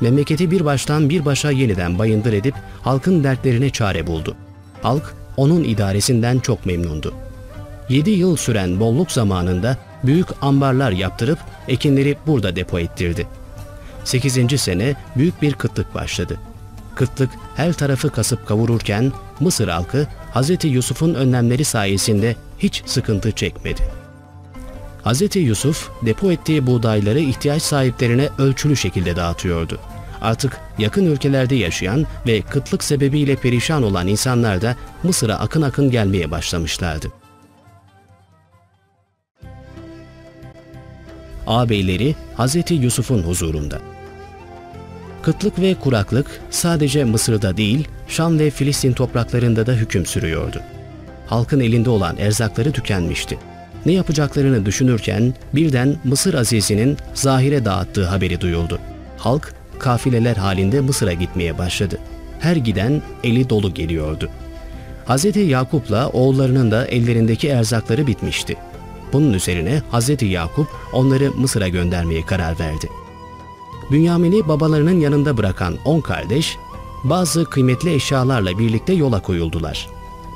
Memleketi bir baştan bir başa yeniden bayındır edip halkın dertlerine çare buldu. Halk onun idaresinden çok memnundu. 7 yıl süren bolluk zamanında büyük ambarlar yaptırıp ekinleri burada depo ettirdi. 8. sene büyük bir kıtlık başladı. Kıtlık her tarafı kasıp kavururken Mısır halkı Hz. Yusuf'un önlemleri sayesinde hiç sıkıntı çekmedi. Hz. Yusuf depo ettiği buğdayları ihtiyaç sahiplerine ölçülü şekilde dağıtıyordu. Artık yakın ülkelerde yaşayan ve kıtlık sebebiyle perişan olan insanlar da Mısır'a akın akın gelmeye başlamışlardı. ağabeyleri Hz. Yusuf'un huzurunda. Kıtlık ve kuraklık sadece Mısır'da değil, Şam ve Filistin topraklarında da hüküm sürüyordu. Halkın elinde olan erzakları tükenmişti. Ne yapacaklarını düşünürken birden Mısır Azizi'nin zahire dağıttığı haberi duyuldu. Halk kafileler halinde Mısır'a gitmeye başladı. Her giden eli dolu geliyordu. Hz. Yakup'la oğullarının da ellerindeki erzakları bitmişti. Bunun üzerine Hz. Yakup onları Mısır'a göndermeye karar verdi. Bünyamin'i babalarının yanında bırakan on kardeş bazı kıymetli eşyalarla birlikte yola koyuldular.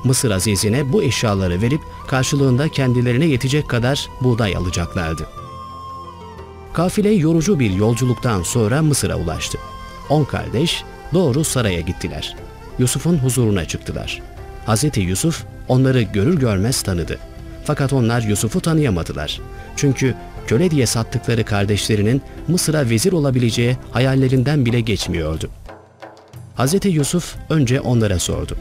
Mısır azizine bu eşyaları verip karşılığında kendilerine yetecek kadar buğday alacaklardı. Kafile yorucu bir yolculuktan sonra Mısır'a ulaştı. On kardeş doğru saraya gittiler. Yusuf'un huzuruna çıktılar. Hz. Yusuf onları görür görmez tanıdı. Fakat onlar Yusuf'u tanıyamadılar. Çünkü köle diye sattıkları kardeşlerinin Mısır'a vezir olabileceği hayallerinden bile geçmiyordu. Hz. Yusuf önce onlara sordu.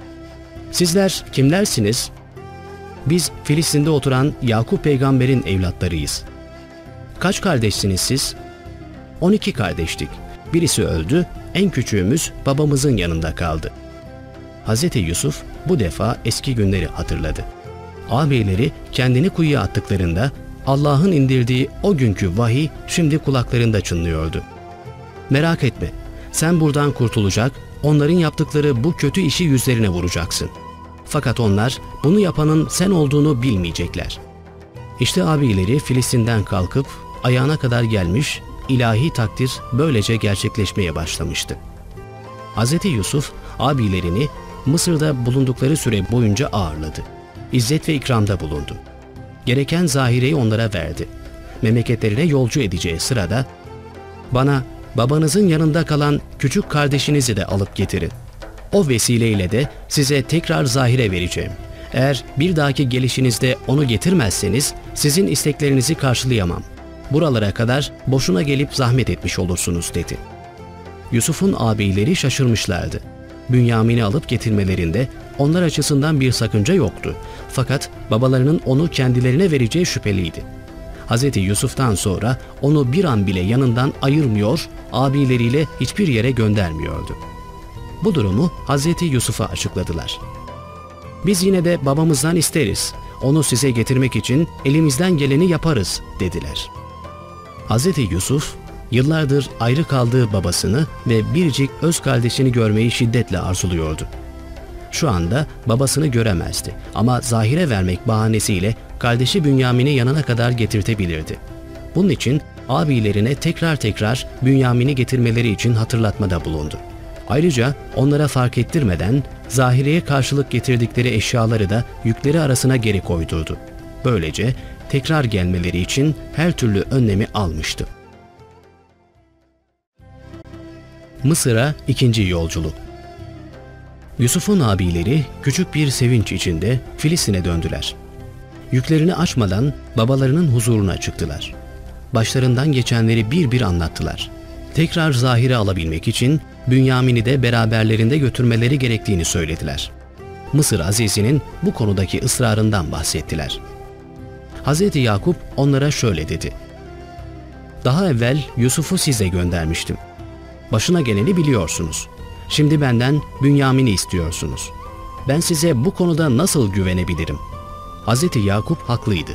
Sizler kimlersiniz? Biz Filistin'de oturan Yakup peygamberin evlatlarıyız. Kaç kardeşsiniz siz? 12 kardeştik. Birisi öldü, en küçüğümüz babamızın yanında kaldı. Hz. Yusuf bu defa eski günleri hatırladı ağabeyleri kendini kuyuya attıklarında Allah'ın indirdiği o günkü vahiy şimdi kulaklarında çınlıyordu. Merak etme, sen buradan kurtulacak, onların yaptıkları bu kötü işi yüzlerine vuracaksın. Fakat onlar bunu yapanın sen olduğunu bilmeyecekler. İşte abileri Filistin'den kalkıp ayağına kadar gelmiş, ilahi takdir böylece gerçekleşmeye başlamıştı. Hz. Yusuf abilerini Mısır'da bulundukları süre boyunca ağırladı. İzzet ve ikramda bulundu. Gereken zahireyi onlara verdi. Memleketlerine yolcu edeceği sırada bana babanızın yanında kalan küçük kardeşinizi de alıp getirin. O vesileyle de size tekrar zahire vereceğim. Eğer bir dahaki gelişinizde onu getirmezseniz sizin isteklerinizi karşılayamam. Buralara kadar boşuna gelip zahmet etmiş olursunuz dedi. Yusuf'un ağabeyleri şaşırmışlardı. Bünyamin'i alıp getirmelerinde onlar açısından bir sakınca yoktu. Fakat babalarının onu kendilerine vereceği şüpheliydi. Hz. Yusuf'tan sonra onu bir an bile yanından ayırmıyor, abileriyle hiçbir yere göndermiyordu. Bu durumu Hz. Yusuf'a açıkladılar. Biz yine de babamızdan isteriz. Onu size getirmek için elimizden geleni yaparız dediler. Hz. Yusuf yıllardır ayrı kaldığı babasını ve biricik öz kardeşini görmeyi şiddetle arzuluyordu. Şu anda babasını göremezdi ama zahire vermek bahanesiyle kardeşi Bünyamin'i yanına kadar getirtebilirdi. Bunun için abilerine tekrar tekrar Bünyamin'i getirmeleri için hatırlatmada bulundu. Ayrıca onlara fark ettirmeden zahireye karşılık getirdikleri eşyaları da yükleri arasına geri koydurdu. Böylece tekrar gelmeleri için her türlü önlemi almıştı. Mısır'a ikinci yolculuk Yusuf'un abileri küçük bir sevinç içinde Filistin'e döndüler. Yüklerini açmadan babalarının huzuruna çıktılar. Başlarından geçenleri bir bir anlattılar. Tekrar zahire alabilmek için Bünyamin'i de beraberlerinde götürmeleri gerektiğini söylediler. Mısır Aziz'inin bu konudaki ısrarından bahsettiler. Hz. Yakup onlara şöyle dedi. Daha evvel Yusuf'u size göndermiştim. Başına geleni biliyorsunuz. Şimdi benden Bünyamin'i istiyorsunuz. Ben size bu konuda nasıl güvenebilirim? Hz. Yakup haklıydı.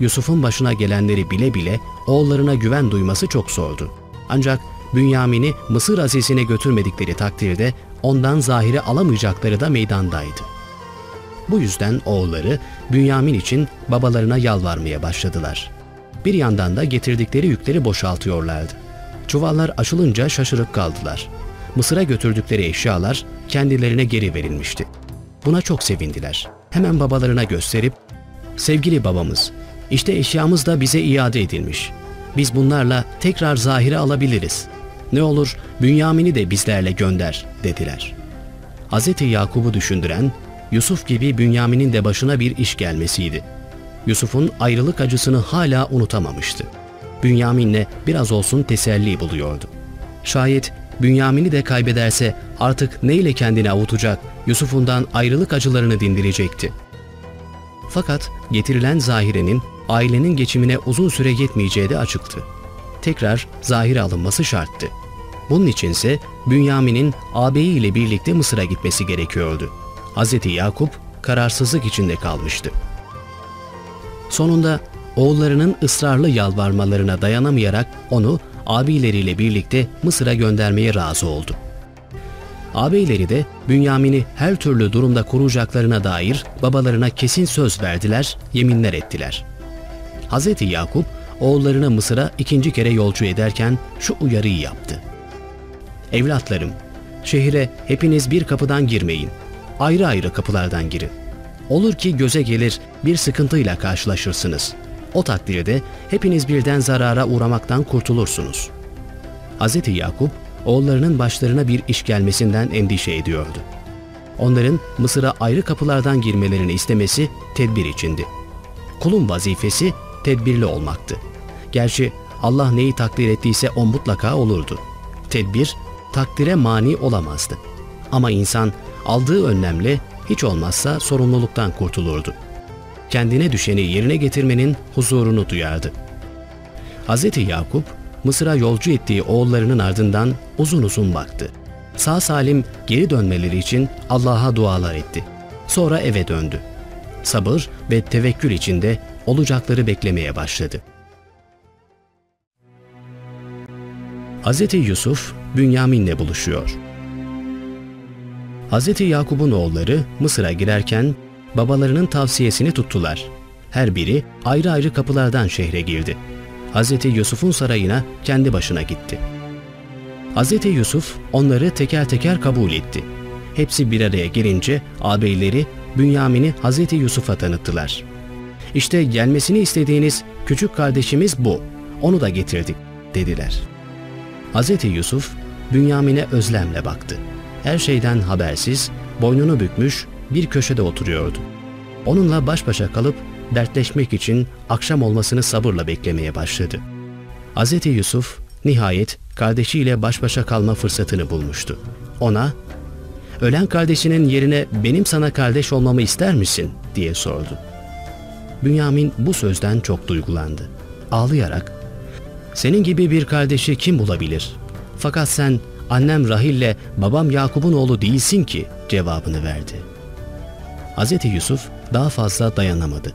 Yusuf'un başına gelenleri bile bile oğullarına güven duyması çok zordu. Ancak Bünyamin'i Mısır azizine götürmedikleri takdirde ondan zahire alamayacakları da meydandaydı. Bu yüzden oğulları Bünyamin için babalarına yalvarmaya başladılar. Bir yandan da getirdikleri yükleri boşaltıyorlardı. Çuvallar açılınca şaşırıp kaldılar. Mısır'a götürdükleri eşyalar kendilerine geri verilmişti. Buna çok sevindiler. Hemen babalarına gösterip, ''Sevgili babamız, işte eşyamız da bize iade edilmiş. Biz bunlarla tekrar zahire alabiliriz. Ne olur Bünyamin'i de bizlerle gönder.'' dediler. Hz. Yakub'u düşündüren, Yusuf gibi Bünyamin'in de başına bir iş gelmesiydi. Yusuf'un ayrılık acısını hala unutamamıştı. Bünyamin'le biraz olsun teselli buluyordu. Şayet Bünyamin'i de kaybederse artık neyle kendini avutacak, Yusuf'undan ayrılık acılarını dindirecekti. Fakat getirilen zahirenin ailenin geçimine uzun süre yetmeyeceği de açıktı. Tekrar zahire alınması şarttı. Bunun içinse Bünyamin'in ağabeyi ile birlikte Mısır'a gitmesi gerekiyordu. Hz. Yakup kararsızlık içinde kalmıştı. Sonunda oğullarının ısrarlı yalvarmalarına dayanamayarak onu abileriyle birlikte Mısır'a göndermeye razı oldu. Ağabeyleri de Bünyamin'i her türlü durumda koruyacaklarına dair babalarına kesin söz verdiler, yeminler ettiler. Hz. Yakup oğullarını Mısır'a ikinci kere yolcu ederken şu uyarıyı yaptı. Evlatlarım, şehire hepiniz bir kapıdan girmeyin. Ayrı ayrı kapılardan girin. Olur ki göze gelir bir sıkıntıyla karşılaşırsınız. O takdirde hepiniz birden zarara uğramaktan kurtulursunuz. Hz. Yakup oğullarının başlarına bir iş gelmesinden endişe ediyordu. Onların Mısır'a ayrı kapılardan girmelerini istemesi tedbir içindi. Kulun vazifesi tedbirli olmaktı. Gerçi Allah neyi takdir ettiyse o mutlaka olurdu. Tedbir takdire mani olamazdı. Ama insan aldığı önlemle hiç olmazsa sorumluluktan kurtulurdu. Kendine düşeni yerine getirmenin huzurunu duyardı. Hz. Yakup Mısır'a yolcu ettiği oğullarının ardından uzun uzun baktı. Sağ salim geri dönmeleri için Allah'a dualar etti. Sonra eve döndü. Sabır ve tevekkül içinde olacakları beklemeye başladı. Hz. Yusuf, Bünyamin'le buluşuyor. Hz. Yakup'un oğulları Mısır'a girerken babalarının tavsiyesini tuttular. Her biri ayrı ayrı kapılardan şehre girdi. Hazreti Yusuf'un sarayına kendi başına gitti. Hazreti Yusuf onları teker teker kabul etti. Hepsi bir araya gelince ağabeyleri Bünyamin'i Hazreti Yusuf'a tanıttılar. İşte gelmesini istediğiniz küçük kardeşimiz bu. Onu da getirdik dediler. Hazreti Yusuf Bünyamin'e özlemle baktı. Her şeyden habersiz, boynunu bükmüş bir köşede oturuyordu. Onunla baş başa kalıp dertleşmek için akşam olmasını sabırla beklemeye başladı. Hz. Yusuf nihayet kardeşiyle baş başa kalma fırsatını bulmuştu. Ona, ölen kardeşinin yerine benim sana kardeş olmamı ister misin diye sordu. Bünyamin bu sözden çok duygulandı. Ağlayarak, senin gibi bir kardeşi kim bulabilir? Fakat sen annem Rahil'le babam Yakup'un oğlu değilsin ki cevabını verdi. Hz. Yusuf daha fazla dayanamadı.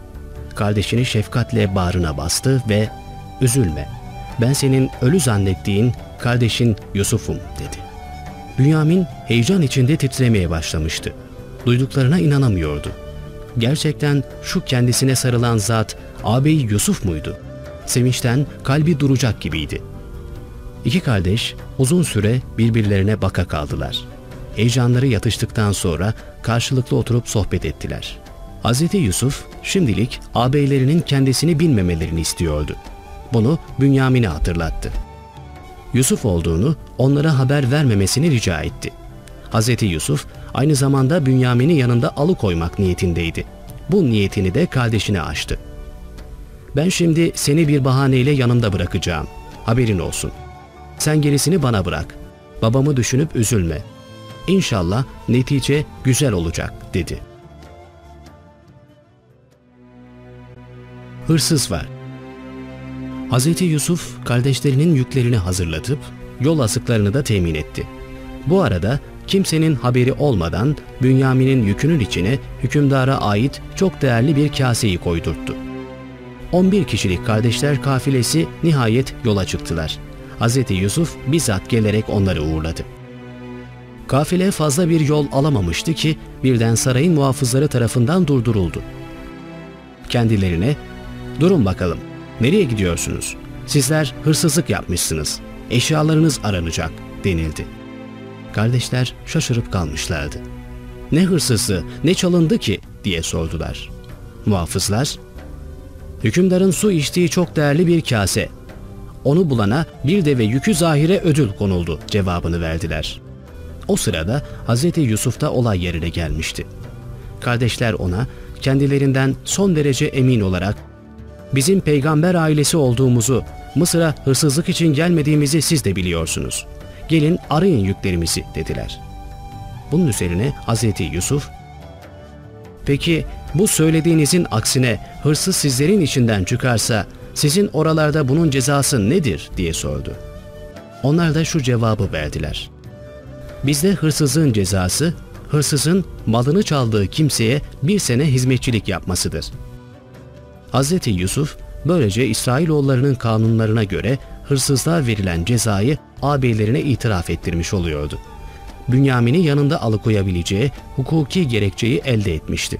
Kardeşini şefkatle bağrına bastı ve üzülme ben senin ölü zannettiğin kardeşin Yusuf'um dedi. Bünyamin heyecan içinde titremeye başlamıştı. Duyduklarına inanamıyordu. Gerçekten şu kendisine sarılan zat ağabeyi Yusuf muydu? Sevinçten kalbi duracak gibiydi. İki kardeş uzun süre birbirlerine baka kaldılar. Heyecanları yatıştıktan sonra karşılıklı oturup sohbet ettiler. Hz. Yusuf şimdilik ağabeylerinin kendisini bilmemelerini istiyordu. Bunu Bünyamin'e hatırlattı. Yusuf olduğunu onlara haber vermemesini rica etti. Hz. Yusuf aynı zamanda Bünyamin'i yanında alıkoymak niyetindeydi. Bu niyetini de kardeşine açtı. Ben şimdi seni bir bahaneyle yanımda bırakacağım. Haberin olsun. Sen gerisini bana bırak. Babamı düşünüp üzülme. İnşallah netice güzel olacak dedi. Hırsız var. Hz. Yusuf kardeşlerinin yüklerini hazırlatıp yol asıklarını da temin etti. Bu arada kimsenin haberi olmadan Bünyamin'in yükünün içine hükümdara ait çok değerli bir kaseyi koydurttu. 11 kişilik kardeşler kafilesi nihayet yola çıktılar. Hz. Yusuf bizzat gelerek onları uğurladı. Kafile fazla bir yol alamamıştı ki birden sarayın muhafızları tarafından durduruldu. Kendilerine ''Durun bakalım, nereye gidiyorsunuz? Sizler hırsızlık yapmışsınız, eşyalarınız aranacak.'' denildi. Kardeşler şaşırıp kalmışlardı. ''Ne hırsızlığı, ne çalındı ki?'' diye sordular. Muhafızlar Hükümdarın su içtiği çok değerli bir kase. Onu bulana bir de ve yükü zahire ödül konuldu cevabını verdiler. O sırada Hz. Yusuf da olay yerine gelmişti. Kardeşler ona kendilerinden son derece emin olarak bizim peygamber ailesi olduğumuzu, Mısır'a hırsızlık için gelmediğimizi siz de biliyorsunuz. Gelin arayın yüklerimizi dediler. Bunun üzerine Hz. Yusuf, Peki bu söylediğinizin aksine hırsız sizlerin içinden çıkarsa sizin oralarda bunun cezası nedir diye sordu. Onlar da şu cevabı verdiler. Bizde hırsızın cezası, hırsızın malını çaldığı kimseye bir sene hizmetçilik yapmasıdır. Hz. Yusuf böylece İsrailoğullarının kanunlarına göre hırsızlığa verilen cezayı ağabeylerine itiraf ettirmiş oluyordu. Bünyamin'i yanında alıkoyabileceği hukuki gerekçeyi elde etmişti.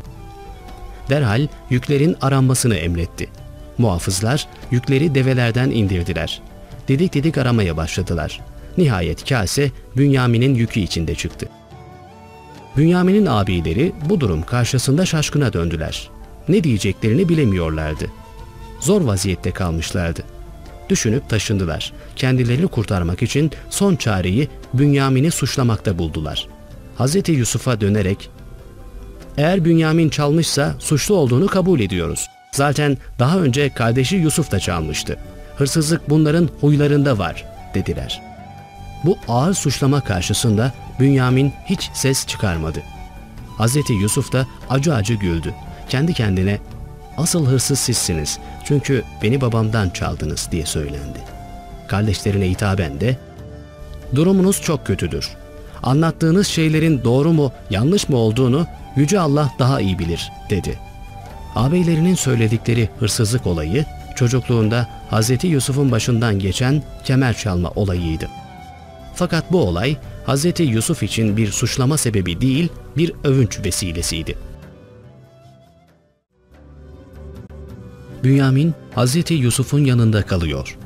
Derhal yüklerin aranmasını emretti. Muhafızlar yükleri develerden indirdiler. Didik didik aramaya başladılar. Nihayet kase Bünyamin'in yükü içinde çıktı. Bünyamin'in abileri bu durum karşısında şaşkına döndüler. Ne diyeceklerini bilemiyorlardı. Zor vaziyette kalmışlardı. Düşünüp taşındılar. Kendilerini kurtarmak için son çareyi Bünyamin'i suçlamakta buldular. Hz. Yusuf'a dönerek eğer Bünyamin çalmışsa suçlu olduğunu kabul ediyoruz. Zaten daha önce kardeşi Yusuf da çalmıştı. Hırsızlık bunların huylarında var dediler. Bu ağır suçlama karşısında Bünyamin hiç ses çıkarmadı. Hz. Yusuf da acı acı güldü. Kendi kendine asıl hırsız sizsiniz çünkü beni babamdan çaldınız diye söylendi. Kardeşlerine hitaben de durumunuz çok kötüdür. Anlattığınız şeylerin doğru mu yanlış mı olduğunu Yüce Allah daha iyi bilir dedi. Ağabeylerinin söyledikleri hırsızlık olayı çocukluğunda Hz. Yusuf'un başından geçen kemer çalma olayıydı. Fakat bu olay Hz. Yusuf için bir suçlama sebebi değil, bir övünç vesilesiydi. Bünyamin Hazreti Yusuf'un yanında kalıyor.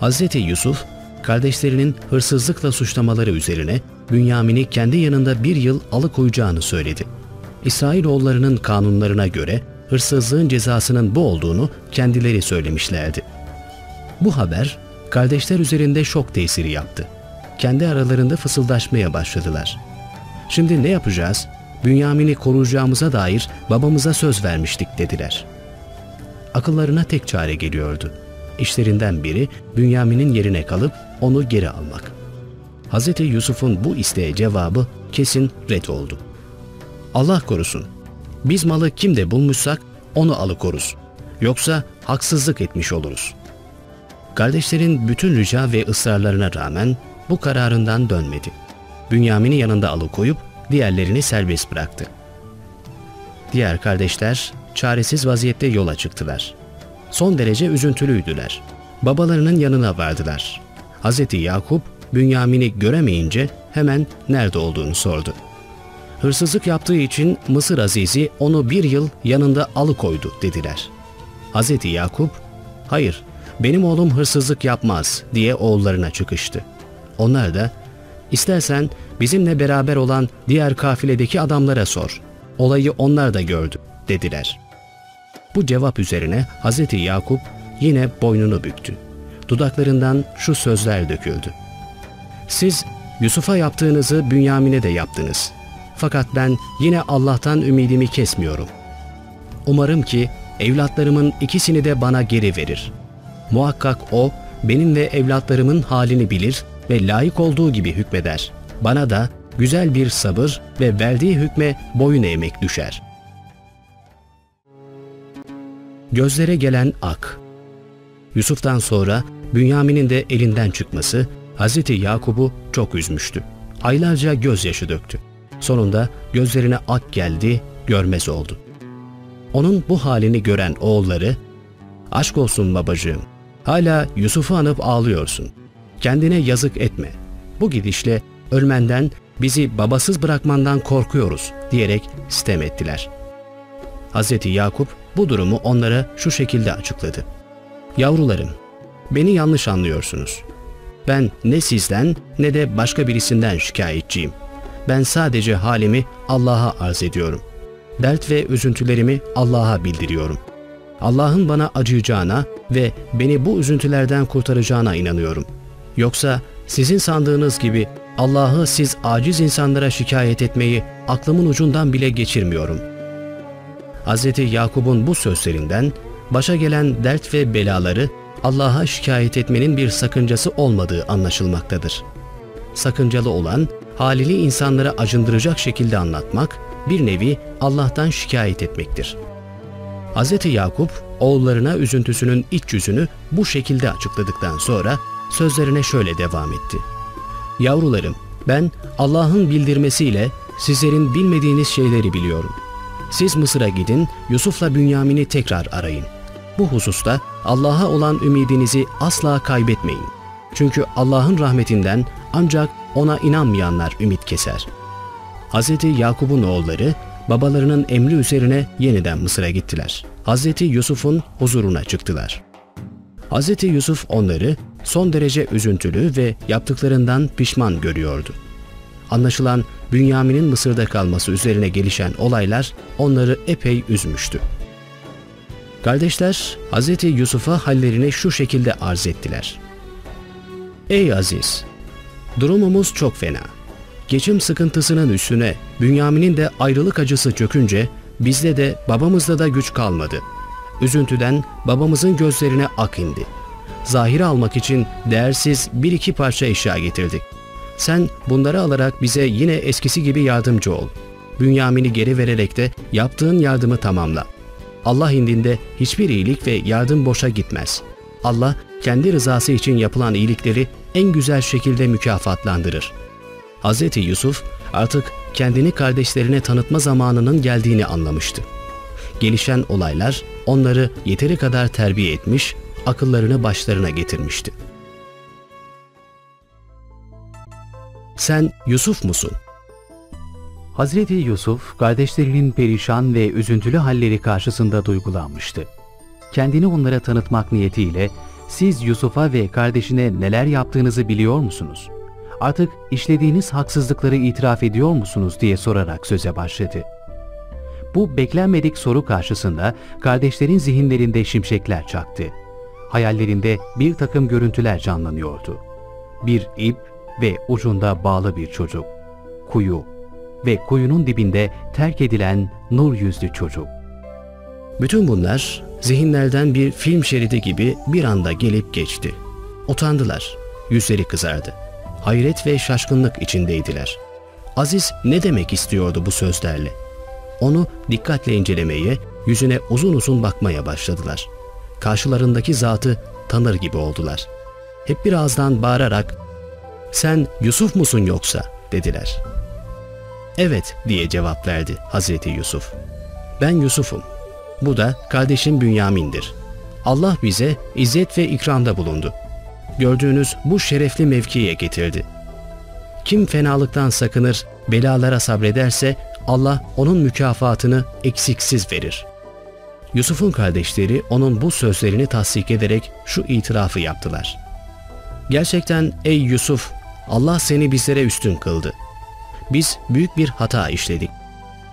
Hazreti Yusuf, kardeşlerinin hırsızlıkla suçlamaları üzerine Bünyamin'i kendi yanında bir yıl alıkoyacağını söyledi. İsrailoğullarının kanunlarına göre hırsızlığın cezasının bu olduğunu kendileri söylemişlerdi. Bu haber kardeşler üzerinde şok tesiri yaptı. Kendi aralarında fısıldaşmaya başladılar. Şimdi ne yapacağız? Bünyamin'i koruyacağımıza dair babamıza söz vermiştik dediler. Akıllarına tek çare geliyordu. İşlerinden biri Bünyamin'in yerine kalıp onu geri almak. Hz. Yusuf'un bu isteğe cevabı kesin red oldu. Allah korusun. Biz malı kimde bulmuşsak onu alıkoruz. Yoksa haksızlık etmiş oluruz. Kardeşlerin bütün rica ve ısrarlarına rağmen bu kararından dönmedi. Bünyamin'i yanında alıkoyup diğerlerini serbest bıraktı. Diğer kardeşler çaresiz vaziyette yola çıktılar. Son derece üzüntülüydüler. Babalarının yanına vardılar. Hz. Yakup Bünyamin'i göremeyince hemen nerede olduğunu sordu. Hırsızlık yaptığı için Mısır Azizi onu bir yıl yanında alıkoydu dediler. Hz. Yakup, hayır benim oğlum hırsızlık yapmaz diye oğullarına çıkıştı. Onlar da, istersen bizimle beraber olan diğer kafiledeki adamlara sor. Olayı onlar da gördü dediler. Bu cevap üzerine Hz. Yakup yine boynunu büktü. Dudaklarından şu sözler döküldü. Siz Yusuf'a yaptığınızı Bünyamin'e de yaptınız. Fakat ben yine Allah'tan ümidimi kesmiyorum. Umarım ki evlatlarımın ikisini de bana geri verir. Muhakkak o benim ve evlatlarımın halini bilir ve layık olduğu gibi hükmeder. Bana da güzel bir sabır ve verdiği hükme boyun eğmek düşer. Gözlere gelen ak Yusuf'tan sonra Bünyamin'in de elinden çıkması Hz. Yakub'u çok üzmüştü. Aylarca gözyaşı döktü. Sonunda gözlerine ak geldi, görmez oldu. Onun bu halini gören oğulları, ''Aşk olsun babacığım, hala Yusuf'u anıp ağlıyorsun. Kendine yazık etme. Bu gidişle ölmenden, bizi babasız bırakmandan korkuyoruz.'' diyerek sitem ettiler. Hz. Yakup bu durumu onlara şu şekilde açıkladı. ''Yavrularım, beni yanlış anlıyorsunuz. Ben ne sizden ne de başka birisinden şikayetçiyim. Ben sadece halimi Allah'a arz ediyorum. Dert ve üzüntülerimi Allah'a bildiriyorum. Allah'ın bana acıyacağına ve beni bu üzüntülerden kurtaracağına inanıyorum. Yoksa sizin sandığınız gibi Allah'ı siz aciz insanlara şikayet etmeyi aklımın ucundan bile geçirmiyorum. Hz. Yakub'un bu sözlerinden başa gelen dert ve belaları Allah'a şikayet etmenin bir sakıncası olmadığı anlaşılmaktadır. Sakıncalı olan, halini insanlara acındıracak şekilde anlatmak, bir nevi Allah'tan şikayet etmektir. Hz. Yakup, oğullarına üzüntüsünün iç yüzünü bu şekilde açıkladıktan sonra sözlerine şöyle devam etti. Yavrularım, ben Allah'ın bildirmesiyle sizlerin bilmediğiniz şeyleri biliyorum. Siz Mısır'a gidin, Yusuf'la Bünyamin'i tekrar arayın. Bu hususta Allah'a olan ümidinizi asla kaybetmeyin. Çünkü Allah'ın rahmetinden ancak ona inanmayanlar ümit keser. Hz. Yakup'un oğulları babalarının emri üzerine yeniden Mısır'a gittiler. Hz. Yusuf'un huzuruna çıktılar. Hz. Yusuf onları son derece üzüntülü ve yaptıklarından pişman görüyordu. Anlaşılan Bünyamin'in Mısır'da kalması üzerine gelişen olaylar onları epey üzmüştü. Kardeşler Hz. Yusuf'a hallerini şu şekilde arz ettiler. Ey Aziz! Durumumuz çok fena. Geçim sıkıntısının üstüne Bünyamin'in de ayrılık acısı çökünce bizde de babamızda da güç kalmadı. Üzüntüden babamızın gözlerine ak indi. Zahiri almak için değersiz bir iki parça eşya getirdik. Sen bunları alarak bize yine eskisi gibi yardımcı ol. Bünyamin'i geri vererek de yaptığın yardımı tamamla. Allah indinde hiçbir iyilik ve yardım boşa gitmez. Allah kendi rızası için yapılan iyilikleri en güzel şekilde mükafatlandırır. Hz. Yusuf artık kendini kardeşlerine tanıtma zamanının geldiğini anlamıştı. Gelişen olaylar onları yeteri kadar terbiye etmiş, akıllarını başlarına getirmişti. Sen Yusuf musun? Hazreti Yusuf, kardeşlerinin perişan ve üzüntülü halleri karşısında duygulanmıştı. kendini onlara tanıtmak niyetiyle siz Yusuf'a ve kardeşine neler yaptığınızı biliyor musunuz? Artık işlediğiniz haksızlıkları itiraf ediyor musunuz diye sorarak söze başladı. Bu beklenmedik soru karşısında kardeşlerin zihinlerinde şimşekler çaktı. Hayallerinde bir takım görüntüler canlanıyordu. Bir ip ve ucunda bağlı bir çocuk. Kuyu ve kuyunun dibinde terk edilen nur yüzlü çocuk. Bütün bunlar zihinlerden bir film şeridi gibi bir anda gelip geçti. Utandılar, yüzleri kızardı. Hayret ve şaşkınlık içindeydiler. Aziz ne demek istiyordu bu sözlerle? Onu dikkatle incelemeye, yüzüne uzun uzun bakmaya başladılar. Karşılarındaki zatı tanır gibi oldular. Hep bir ağızdan bağırarak ''Sen Yusuf musun yoksa?'' dediler. ''Evet'' diye cevap verdi Hazreti Yusuf. ''Ben Yusuf'um. Bu da kardeşim Bünyamin'dir. Allah bize izzet ve ikramda bulundu. Gördüğünüz bu şerefli mevkiye getirdi. Kim fenalıktan sakınır, belalara sabrederse Allah onun mükafatını eksiksiz verir. Yusuf'un kardeşleri onun bu sözlerini tasdik ederek şu itirafı yaptılar. Gerçekten ey Yusuf, Allah seni bizlere üstün kıldı. Biz büyük bir hata işledik.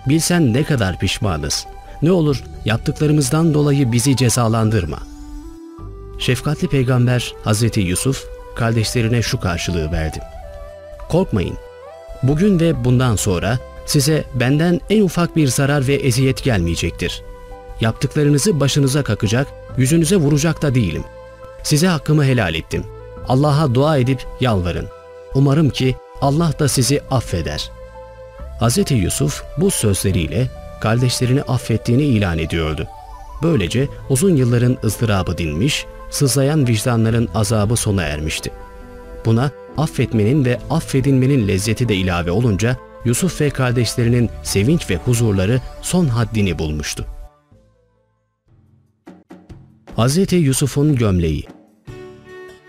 Bilsen ne kadar pişmanız. Ne olur yaptıklarımızdan dolayı bizi cezalandırma. Şefkatli peygamber Hazreti Yusuf kardeşlerine şu karşılığı verdi. Korkmayın. Bugün ve bundan sonra size benden en ufak bir zarar ve eziyet gelmeyecektir. Yaptıklarınızı başınıza kakacak, yüzünüze vuracak da değilim. Size hakkımı helal ettim. Allah'a dua edip yalvarın. Umarım ki Allah da sizi affeder. Hz. Yusuf bu sözleriyle kardeşlerini affettiğini ilan ediyordu. Böylece uzun yılların ızdırabı dinmiş, sızlayan vicdanların azabı sona ermişti. Buna affetmenin ve affedilmenin lezzeti de ilave olunca Yusuf ve kardeşlerinin sevinç ve huzurları son haddini bulmuştu. Hz. Yusuf'un gömleği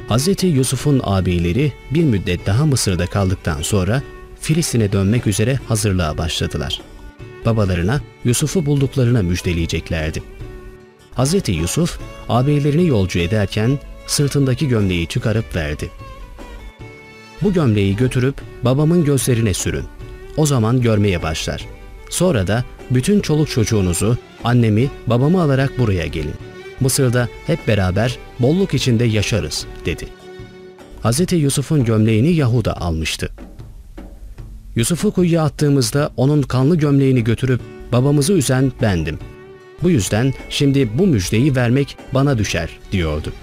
Hz. Yusuf'un abileri bir müddet daha Mısır'da kaldıktan sonra Filistin'e dönmek üzere hazırlığa başladılar. Babalarına Yusuf'u bulduklarına müjdeleyeceklerdi. Hz. Yusuf abilerini yolcu ederken sırtındaki gömleği çıkarıp verdi. Bu gömleği götürüp babamın gözlerine sürün. O zaman görmeye başlar. Sonra da bütün çoluk çocuğunuzu, annemi, babamı alarak buraya gelin. Mısır'da hep beraber bolluk içinde yaşarız, dedi. Hz. Yusuf'un gömleğini Yahuda almıştı. Yusuf'u kuyuya attığımızda onun kanlı gömleğini götürüp babamızı üzen bendim. Bu yüzden şimdi bu müjdeyi vermek bana düşer, diyordu.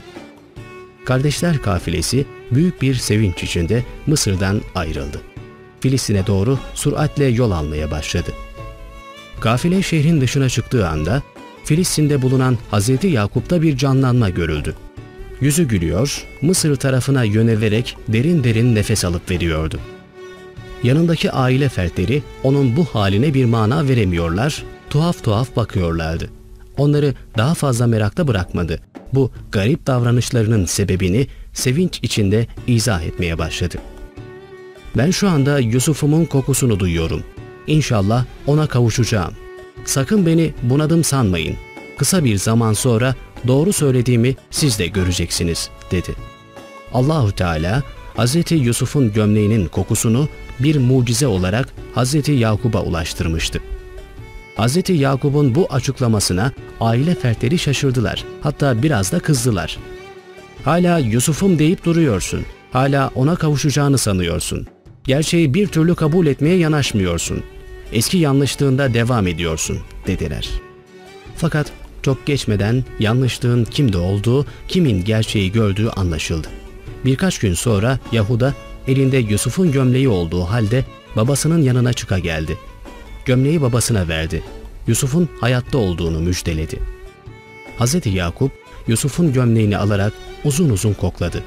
Kardeşler kafilesi büyük bir sevinç içinde Mısır'dan ayrıldı. Filistin'e doğru süratle yol almaya başladı. Kafile şehrin dışına çıktığı anda Filistin'de bulunan Hazreti Yakup'ta bir canlanma görüldü. Yüzü gülüyor, Mısır tarafına yönelerek derin derin nefes alıp veriyordu. Yanındaki aile fertleri onun bu haline bir mana veremiyorlar, tuhaf tuhaf bakıyorlardı. Onları daha fazla merakta bırakmadı. Bu garip davranışlarının sebebini sevinç içinde izah etmeye başladı. Ben şu anda Yusuf'umun kokusunu duyuyorum. İnşallah ona kavuşacağım. Sakın beni bunadım sanmayın. Kısa bir zaman sonra doğru söylediğimi siz de göreceksiniz, dedi. Allahu Teala Hz. Yusuf'un gömleğinin kokusunu bir mucize olarak Hz. Yakub'a ulaştırmıştı. Hz. Yakub'un bu açıklamasına aile fertleri şaşırdılar. Hatta biraz da kızdılar. Hala Yusuf'um deyip duruyorsun. Hala ona kavuşacağını sanıyorsun. Gerçeği bir türlü kabul etmeye yanaşmıyorsun. Eski yanlışlığında devam ediyorsun, dediler. Fakat çok geçmeden yanlışlığın kimde olduğu, kimin gerçeği gördüğü anlaşıldı. Birkaç gün sonra Yahuda elinde Yusuf'un gömleği olduğu halde babasının yanına çıka geldi. Gömleği babasına verdi. Yusuf'un hayatta olduğunu müjdeledi. Hz. Yakup Yusuf'un gömleğini alarak uzun uzun kokladı.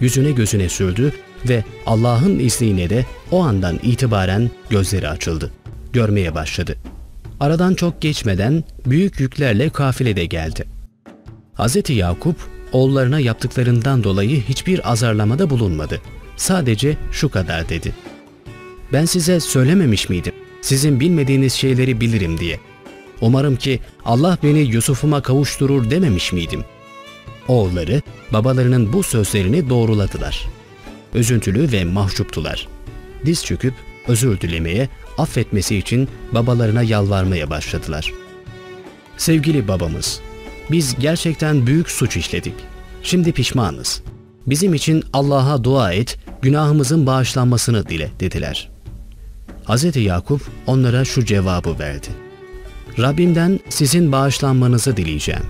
Yüzüne gözüne sürdü ve Allah'ın izniyle de o andan itibaren gözleri açıldı. Görmeye başladı. Aradan çok geçmeden büyük yüklerle kafile de geldi. Hz. Yakup oğullarına yaptıklarından dolayı hiçbir azarlamada bulunmadı. Sadece şu kadar dedi. Ben size söylememiş miydim? Sizin bilmediğiniz şeyleri bilirim diye. Umarım ki Allah beni Yusuf'uma kavuşturur dememiş miydim? Oğulları babalarının bu sözlerini doğruladılar. Üzüntülü ve mahcuptular. Diz çöküp özür dilemeye, affetmesi için babalarına yalvarmaya başladılar. Sevgili babamız, biz gerçekten büyük suç işledik. Şimdi pişmanız. Bizim için Allah'a dua et, günahımızın bağışlanmasını dile dediler. Hz. Yakup onlara şu cevabı verdi. Rabbimden sizin bağışlanmanızı dileyeceğim.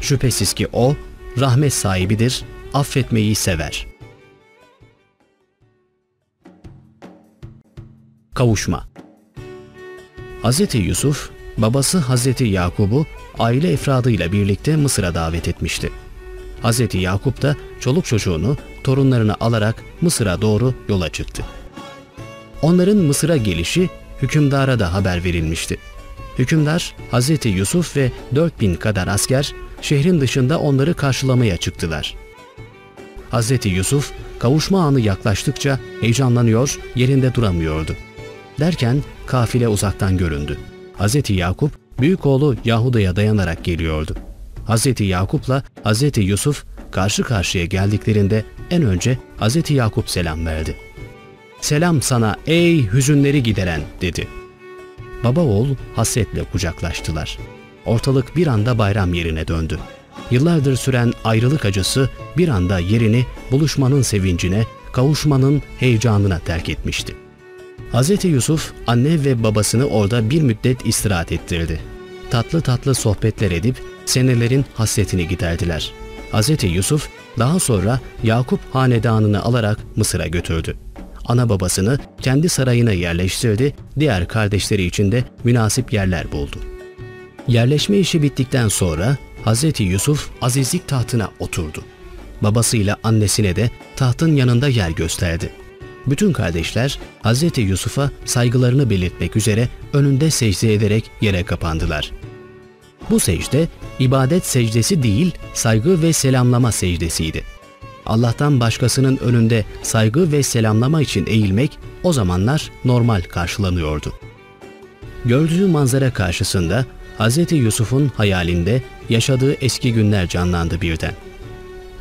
Şüphesiz ki O, rahmet sahibidir, affetmeyi sever. Kavuşma Hz. Yusuf, babası Hz. Yakup'u aile efradıyla birlikte Mısır'a davet etmişti. Hz. Yakup da çoluk çocuğunu, torunlarını alarak Mısır'a doğru yola çıktı. Onların Mısır'a gelişi hükümdara da haber verilmişti. Hükümdar Hz. Yusuf ve 4000 kadar asker şehrin dışında onları karşılamaya çıktılar. Hz. Yusuf kavuşma anı yaklaştıkça heyecanlanıyor, yerinde duramıyordu. Derken kafile uzaktan göründü. Hz. Yakup büyük oğlu Yahuda'ya dayanarak geliyordu. Hz. Yakup'la Hz. Yusuf karşı karşıya geldiklerinde en önce Hz. Yakup selam verdi. Selam sana ey hüzünleri gideren dedi. Baba oğul hasretle kucaklaştılar. Ortalık bir anda bayram yerine döndü. Yıllardır süren ayrılık acısı bir anda yerini buluşmanın sevincine, kavuşmanın heyecanına terk etmişti. Hz. Yusuf anne ve babasını orada bir müddet istirahat ettirdi. Tatlı tatlı sohbetler edip senelerin hasretini giderdiler. Hz. Yusuf daha sonra Yakup hanedanını alarak Mısır'a götürdü. Ana babasını kendi sarayına yerleştirdi, diğer kardeşleri için de münasip yerler buldu. Yerleşme işi bittikten sonra Hz. Yusuf azizlik tahtına oturdu. Babasıyla annesine de tahtın yanında yer gösterdi. Bütün kardeşler Hz. Yusuf'a saygılarını belirtmek üzere önünde secde ederek yere kapandılar. Bu secde ibadet secdesi değil, saygı ve selamlama secdesiydi. Allah'tan başkasının önünde saygı ve selamlama için eğilmek o zamanlar normal karşılanıyordu. Gördüğü manzara karşısında Hz. Yusuf'un hayalinde yaşadığı eski günler canlandı birden.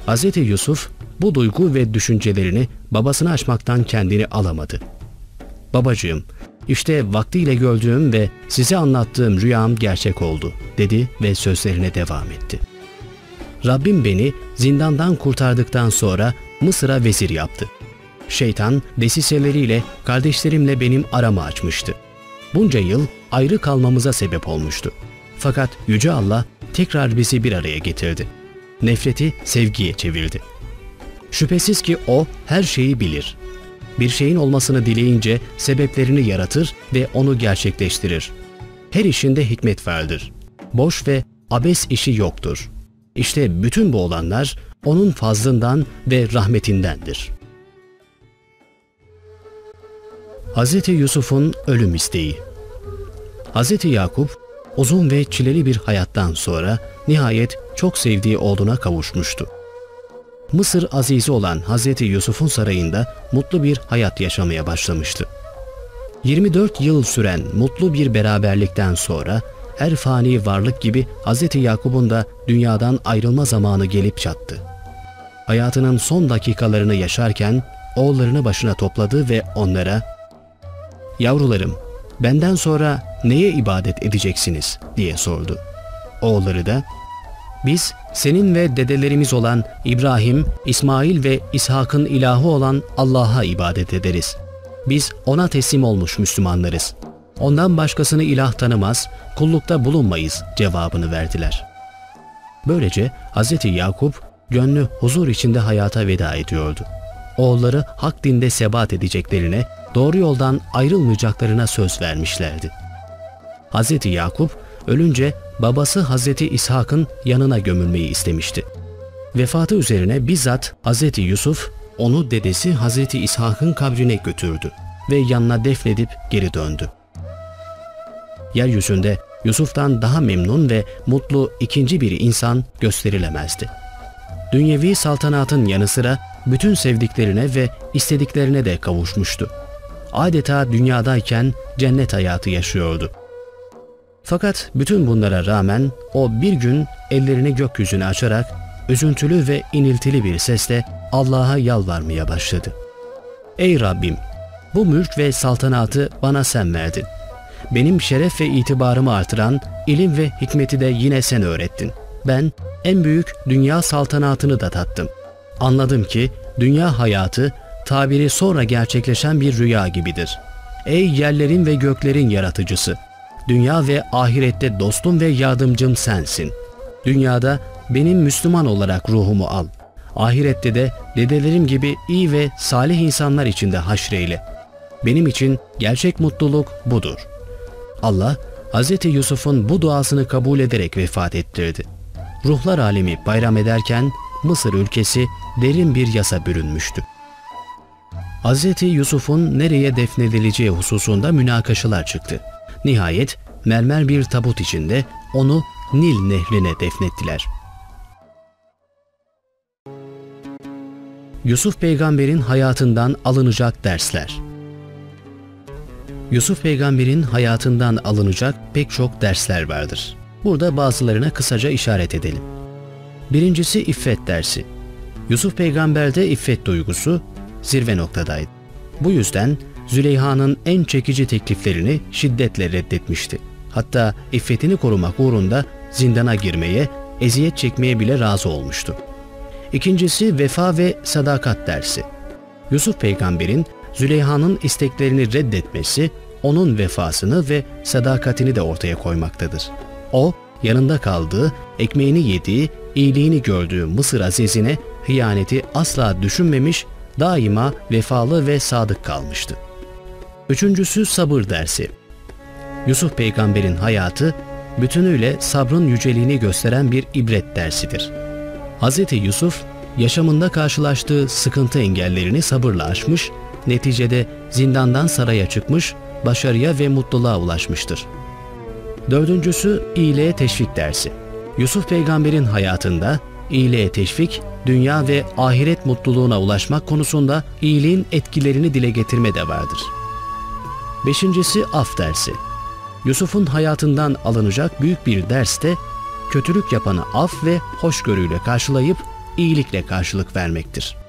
Hz. Yusuf bu duygu ve düşüncelerini babasına açmaktan kendini alamadı. Babacığım, işte vaktiyle gördüğüm ve size anlattığım rüyam gerçek oldu, dedi ve sözlerine devam etti. Rabbim beni zindandan kurtardıktan sonra Mısır'a vezir yaptı. Şeytan desiseleriyle kardeşlerimle benim aramı açmıştı. Bunca yıl ayrı kalmamıza sebep olmuştu. Fakat Yüce Allah tekrar bizi bir araya getirdi. Nefreti sevgiye çevirdi. Şüphesiz ki O her şeyi bilir. Bir şeyin olmasını dileyince sebeplerini yaratır ve onu gerçekleştirir. Her işinde hikmet vardır. Boş ve abes işi yoktur. İşte bütün bu olanlar onun fazlından ve rahmetindendir. Hz. Yusuf'un ölüm isteği Hz. Yakup uzun ve çileli bir hayattan sonra nihayet çok sevdiği oğluna kavuşmuştu. Mısır azizi olan Hz. Yusuf'un sarayında mutlu bir hayat yaşamaya başlamıştı. 24 yıl süren mutlu bir beraberlikten sonra her fani varlık gibi Hz. Yakup'un da dünyadan ayrılma zamanı gelip çattı. Hayatının son dakikalarını yaşarken oğullarını başına topladı ve onlara ''Yavrularım, benden sonra neye ibadet edeceksiniz?'' diye sordu. Oğulları da ''Biz senin ve dedelerimiz olan İbrahim, İsmail ve İshak'ın ilahı olan Allah'a ibadet ederiz. Biz ona teslim olmuş Müslümanlarız. Ondan başkasını ilah tanımaz, kullukta bulunmayız cevabını verdiler. Böylece Hz. Yakup gönlü huzur içinde hayata veda ediyordu. Oğulları hak dinde sebat edeceklerine, doğru yoldan ayrılmayacaklarına söz vermişlerdi. Hz. Yakup ölünce babası Hz. İshak'ın yanına gömülmeyi istemişti. Vefatı üzerine bizzat Hz. Yusuf onu dedesi Hz. İshak'ın kabrine götürdü ve yanına defnedip geri döndü. Yeryüzünde Yusuf'tan daha memnun ve mutlu ikinci bir insan gösterilemezdi. Dünyevi saltanatın yanı sıra bütün sevdiklerine ve istediklerine de kavuşmuştu. Adeta dünyadayken cennet hayatı yaşıyordu. Fakat bütün bunlara rağmen o bir gün ellerini gökyüzüne açarak üzüntülü ve iniltili bir sesle Allah'a yalvarmaya başladı. Ey Rabbim! Bu mülk ve saltanatı bana sen verdin. Benim şeref ve itibarımı artıran ilim ve hikmeti de yine sen öğrettin. Ben en büyük dünya saltanatını da tattım. Anladım ki dünya hayatı tabiri sonra gerçekleşen bir rüya gibidir. Ey yerlerin ve göklerin yaratıcısı! Dünya ve ahirette dostum ve yardımcım sensin. Dünyada benim Müslüman olarak ruhumu al. Ahirette de dedelerim gibi iyi ve salih insanlar içinde haşreyle. Benim için gerçek mutluluk budur. Allah, Hz. Yusuf'un bu duasını kabul ederek vefat ettirdi. Ruhlar alemi bayram ederken Mısır ülkesi derin bir yasa bürünmüştü. Hz. Yusuf'un nereye defnedileceği hususunda münakaşalar çıktı. Nihayet mermer bir tabut içinde onu Nil nehrine defnettiler. Yusuf peygamberin hayatından alınacak dersler Yusuf peygamberin hayatından alınacak pek çok dersler vardır. Burada bazılarına kısaca işaret edelim. Birincisi iffet dersi. Yusuf peygamberde iffet duygusu zirve noktadaydı. Bu yüzden Züleyha'nın en çekici tekliflerini şiddetle reddetmişti. Hatta iffetini korumak uğrunda zindana girmeye, eziyet çekmeye bile razı olmuştu. İkincisi vefa ve sadakat dersi. Yusuf peygamberin Züleyha'nın isteklerini reddetmesi onun vefasını ve sadakatini de ortaya koymaktadır. O, yanında kaldığı, ekmeğini yediği, iyiliğini gördüğü Mısır azizine hıyaneti asla düşünmemiş, daima vefalı ve sadık kalmıştı. Üçüncüsü sabır dersi. Yusuf peygamberin hayatı bütünüyle sabrın yüceliğini gösteren bir ibret dersidir. Hz. Yusuf yaşamında karşılaştığı sıkıntı engellerini sabırla aşmış, neticede zindandan saraya çıkmış, başarıya ve mutluluğa ulaşmıştır. Dördüncüsü iyiliğe teşvik dersi. Yusuf peygamberin hayatında iyiliğe teşvik, dünya ve ahiret mutluluğuna ulaşmak konusunda iyiliğin etkilerini dile getirme de vardır. Beşincisi af dersi. Yusuf'un hayatından alınacak büyük bir ders de kötülük yapanı af ve hoşgörüyle karşılayıp iyilikle karşılık vermektir.